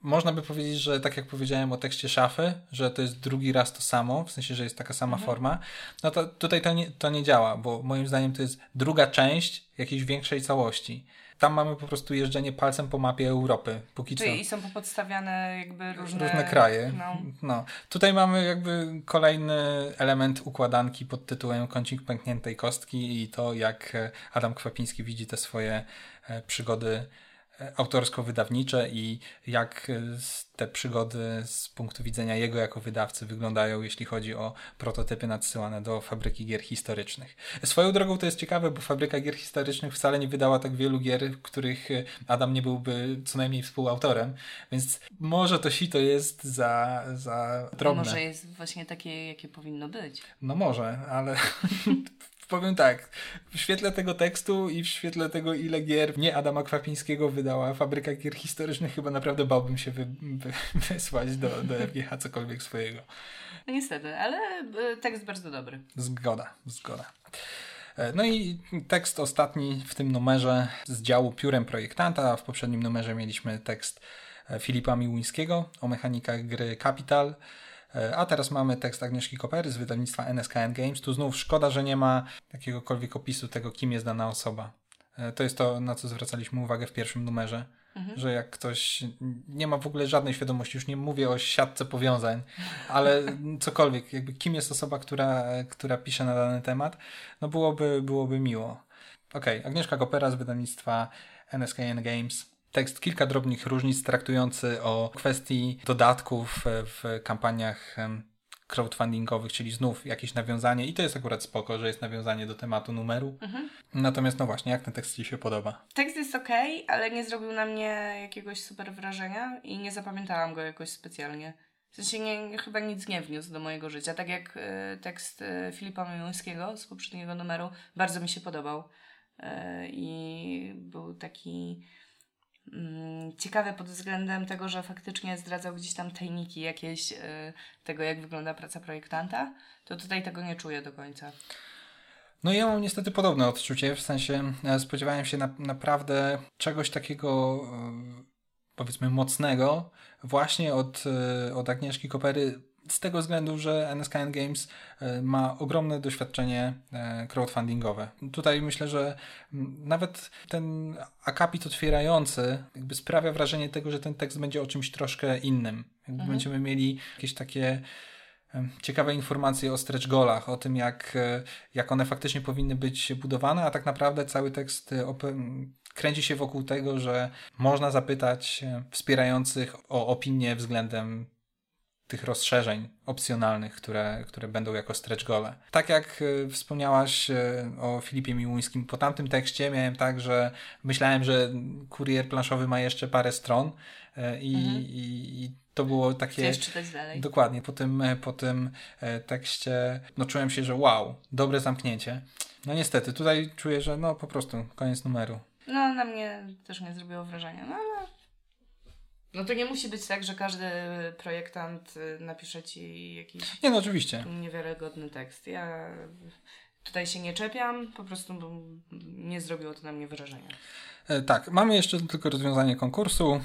Można by powiedzieć, że tak jak powiedziałem o tekście szafy, że to jest drugi raz to samo, w sensie, że jest taka sama mhm. forma, no to tutaj to nie, to nie działa, bo moim zdaniem to jest druga część jakiejś większej całości tam mamy po prostu jeżdżenie palcem po mapie Europy, póki Czyli co. i są popodstawiane jakby różne... Różne kraje. No. no. Tutaj mamy jakby kolejny element układanki pod tytułem kącik pękniętej kostki i to, jak Adam Kwapiński widzi te swoje e, przygody autorsko-wydawnicze i jak te przygody z punktu widzenia jego jako wydawcy wyglądają, jeśli chodzi o prototypy nadsyłane do fabryki gier historycznych. Swoją drogą to jest ciekawe, bo fabryka gier historycznych wcale nie wydała tak wielu gier, których Adam nie byłby co najmniej współautorem, więc może to sito jest za, za drobne. Może jest właśnie takie, jakie powinno być. No może, ale [LAUGHS] powiem tak, w świetle tego tekstu i w świetle tego, ile gier nie Adama Kwapińskiego wydała fabryka gier historycznych, chyba naprawdę bałbym się wy, wy, wysłać do, do FGH cokolwiek swojego. No niestety, ale e, tekst bardzo dobry. Zgoda, zgoda. E, no i tekst ostatni w tym numerze z działu piórem projektanta. W poprzednim numerze mieliśmy tekst e, Filipa Miłuńskiego o mechanikach gry Capital. E, a teraz mamy tekst Agnieszki Kopery z wydawnictwa NSKN Games. Tu znów szkoda, że nie ma jakiegokolwiek opisu tego, kim jest dana osoba. E, to jest to, na co zwracaliśmy uwagę w pierwszym numerze. Mhm. Że jak ktoś nie ma w ogóle żadnej świadomości, już nie mówię o siatce powiązań, ale cokolwiek, jakby kim jest osoba, która, która pisze na dany temat, no byłoby, byłoby miło. Okej, okay, Agnieszka Kopera z wydawnictwa NSKN Games tekst kilka drobnych różnic traktujący o kwestii dodatków w kampaniach crowdfundingowych, czyli znów jakieś nawiązanie i to jest akurat spoko, że jest nawiązanie do tematu numeru. Mhm. Natomiast no właśnie, jak ten tekst Ci się podoba? Tekst jest ok, ale nie zrobił na mnie jakiegoś super wrażenia i nie zapamiętałam go jakoś specjalnie. W sensie nie, chyba nic nie wniósł do mojego życia. Tak jak y, tekst y, Filipa Miłońskiego z poprzedniego numeru bardzo mi się podobał. Y, I był taki Mm, ciekawe pod względem tego, że faktycznie zdradzał gdzieś tam tajniki jakieś y, tego, jak wygląda praca projektanta, to tutaj tego nie czuję do końca. No ja mam niestety podobne odczucie, w sensie e, spodziewałem się na, naprawdę czegoś takiego e, powiedzmy mocnego właśnie od, e, od Agnieszki Kopery z tego względu, że NSKN Games e, ma ogromne doświadczenie e, crowdfundingowe. Tutaj myślę, że nawet ten akapit otwierający jakby sprawia wrażenie tego, że ten tekst będzie o czymś troszkę innym. Jakby mhm. Będziemy mieli jakieś takie ciekawe informacje o stretch golach, o tym jak, e, jak one faktycznie powinny być budowane, a tak naprawdę cały tekst kręci się wokół tego, że można zapytać wspierających o opinię względem tych rozszerzeń opcjonalnych, które, które będą jako stretch gole. Tak jak e, wspomniałaś e, o Filipie Miłuńskim, po tamtym tekście miałem tak, że myślałem, że kurier planszowy ma jeszcze parę stron e, i, mhm. i, i to było takie. Chcesz czytać dalej? Dokładnie, po tym, po tym tekście no, czułem się, że wow, dobre zamknięcie. No niestety, tutaj czuję, że no po prostu koniec numeru. No, na mnie też nie zrobiło wrażenia, no ale no to nie musi być tak, że każdy projektant y, napisze ci jakiś nie, no oczywiście. niewiarygodny tekst. Ja tutaj się nie czepiam, po prostu nie zrobiło to na mnie wrażenia. E, tak, mamy jeszcze tylko rozwiązanie konkursu.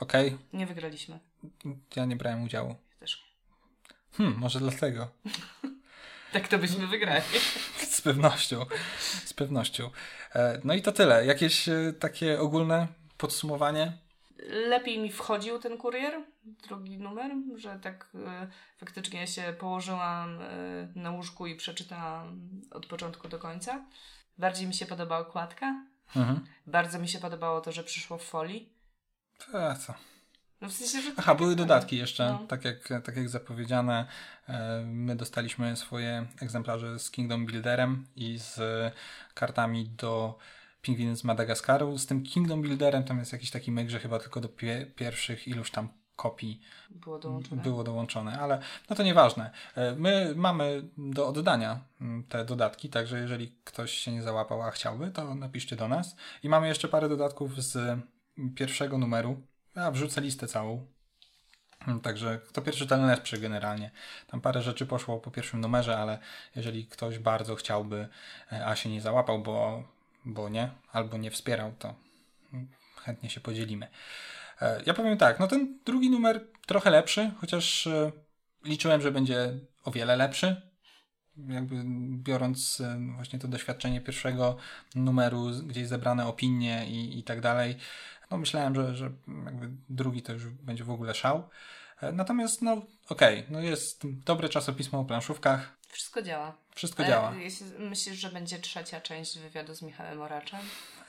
Ok. Nie wygraliśmy. Ja nie brałem udziału. Ja też. Hmm, może dlatego. [LAUGHS] tak to byśmy wygrali. [LAUGHS] Z pewnością. Z pewnością. E, no i to tyle. Jakieś e, takie ogólne podsumowanie? Lepiej mi wchodził ten kurier, drugi numer, że tak y, faktycznie się położyłam y, na łóżku i przeczytałam od początku do końca. Bardziej mi się podobała okładka. Mhm. Bardzo mi się podobało to, że przyszło w folii. To co? No w sensie, że Aha, były dodatki jeszcze, No. tak, jak, tak jak zapowiedziane. e, My dostaliśmy swoje egzemplarze z Kingdom Builderem i z kartami do Pingwiny z Madagaskaru. Z tym Kingdom Builderem tam jest jakiś taki myk, że chyba tylko do pie- pierwszych iluś tam kopii było dołączone. było dołączone, ale no to nieważne. E, My mamy do oddania mm, te dodatki, także jeżeli ktoś się nie załapał, a chciałby, to napiszcie do nas. I mamy jeszcze parę dodatków z pierwszego numeru. Ja wrzucę listę całą. Mm, Także kto pierwszy ten lepszy generalnie. Tam parę rzeczy poszło po pierwszym numerze, ale jeżeli ktoś bardzo chciałby, e, a się nie załapał, bo, bo nie, albo nie wspierał, to chętnie się podzielimy. E, Ja powiem tak, no ten drugi numer trochę lepszy, chociaż e, liczyłem, że będzie o wiele lepszy. Jakby biorąc e, właśnie to doświadczenie pierwszego numeru, gdzieś zebrane opinie i, i tak dalej, no myślałem, że, że drugi to już będzie w ogóle szał. Natomiast no okej, no jest dobre czasopismo o planszówkach, Wszystko działa. wszystko E, działa. Jeśli myślisz, że będzie trzecia część wywiadu z Michałem Oraczem?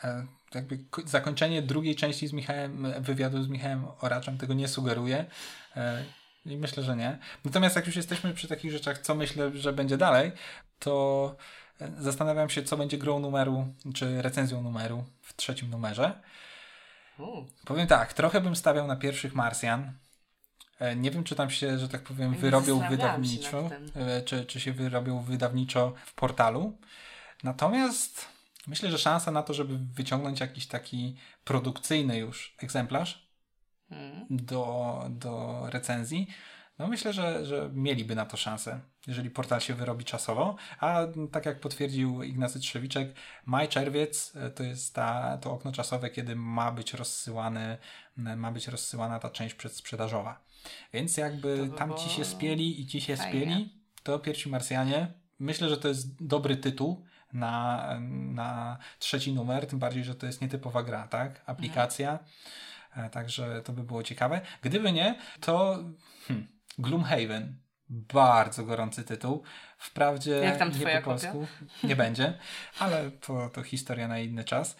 E, jakby ko- zakończenie drugiej części z Michałem, wywiadu z Michałem Oraczem tego nie sugeruje. E, I myślę, że nie. Natomiast jak już jesteśmy przy takich rzeczach, co myślę, że będzie dalej, to e, zastanawiam się, co będzie grą numeru, czy recenzją numeru w trzecim numerze. U, Powiem tak, trochę bym stawiał na pierwszych Marsjan. E, Nie wiem, czy tam się, że tak powiem, wyrobią wydawniczo, e, czy, czy się wyrobią wydawniczo w portalu. Natomiast myślę, że szansa na to, żeby wyciągnąć jakiś taki produkcyjny już egzemplarz mm. do, do recenzji, no myślę, że, że mieliby na to szansę, jeżeli portal się wyrobi czasowo. A tak jak potwierdził Ignacy Trzewiczek, maj, czerwiec e, to jest ta, to okno czasowe, kiedy ma być rozsyłany, ma być rozsyłana ta część przedsprzedażowa. Więc jakby by tam ci się spieli i ci się fajnie. spieli, to pierwsi Marsjanie. Myślę, że to jest dobry tytuł na, na trzeci numer, tym bardziej, że to jest nietypowa gra, tak? Aplikacja. E, Także to by było ciekawe. Gdyby nie, to hmm, Gloomhaven. Bardzo gorący tytuł. Wprawdzie Jak tam nie po polsku [LAUGHS] nie będzie, ale to, to historia na inny czas.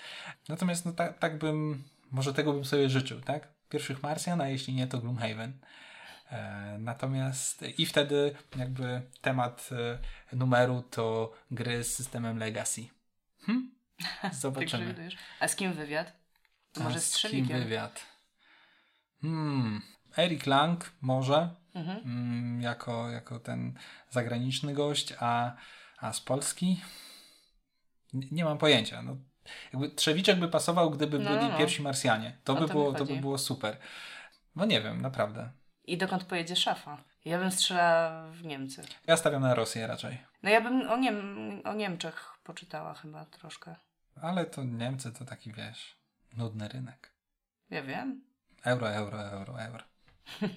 Natomiast no, tak, tak bym, może tego bym sobie życzył, tak? Pierwszych Marsjan, a jeśli nie, to Gloomhaven. E, natomiast i wtedy jakby temat e, numeru to gry z systemem Legacy. Hm? [LAUGHS] Tak Zobaczymy. przewidujesz. A z kim wywiad? To może z kim wywiad? Hmm. Eric Lang może Mhm. mm, jako, jako ten zagraniczny gość, a, a z Polski nie, nie mam pojęcia. No, jakby Trzewiczek by pasował, gdyby No, byli no. pierwsi Marsjanie. To O by, to było, to by było super. No nie wiem, naprawdę. I dokąd pojedzie szafa? Ja bym strzelała w Niemcy. Ja stawiam na Rosję raczej. No ja bym o, Niem o Niemczech poczytała chyba troszkę. Ale to Niemcy to taki, wiesz, nudny rynek. Ja wiem. Euro, euro, euro, euro. [LAUGHS]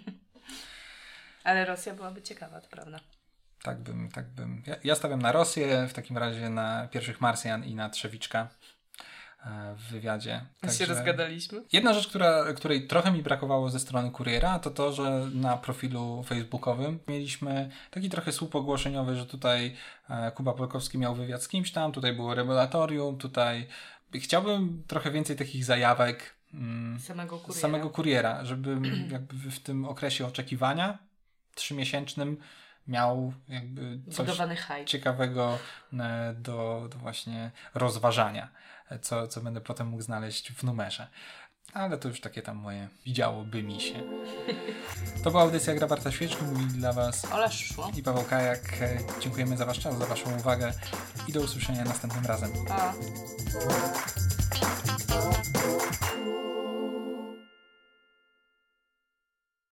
Ale Rosja byłaby ciekawa, to prawda. Tak bym, tak bym. Ja, ja stawiam na Rosję, w takim razie na pierwszych Marsjan i na Trzewiczka w wywiadzie. się rozgadaliśmy. Jedna rzecz, która, której trochę mi brakowało ze strony kuriera, to to, że na profilu facebookowym mieliśmy taki trochę słup ogłoszeniowy, że tutaj e, Kuba Polkowski miał wywiad z kimś tam, tutaj było regulatorium, tutaj chciałbym trochę więcej takich zajawek mm, Samego kuriera. samego kuriera, żeby [CLEARS THROAT] jakby w tym okresie oczekiwania trzymiesięcznym miał jakby coś ciekawego e, do, do właśnie rozważania, e, co, co będę potem mógł znaleźć w numerze. Ale to już takie tam moje widziałoby mi się. To była audycja Gra Warta Świeczki. Mówili dla Was Ola szło. i Paweł Kajak. Dziękujemy za Wasz czas, za Waszą uwagę i do usłyszenia następnym razem. Pa.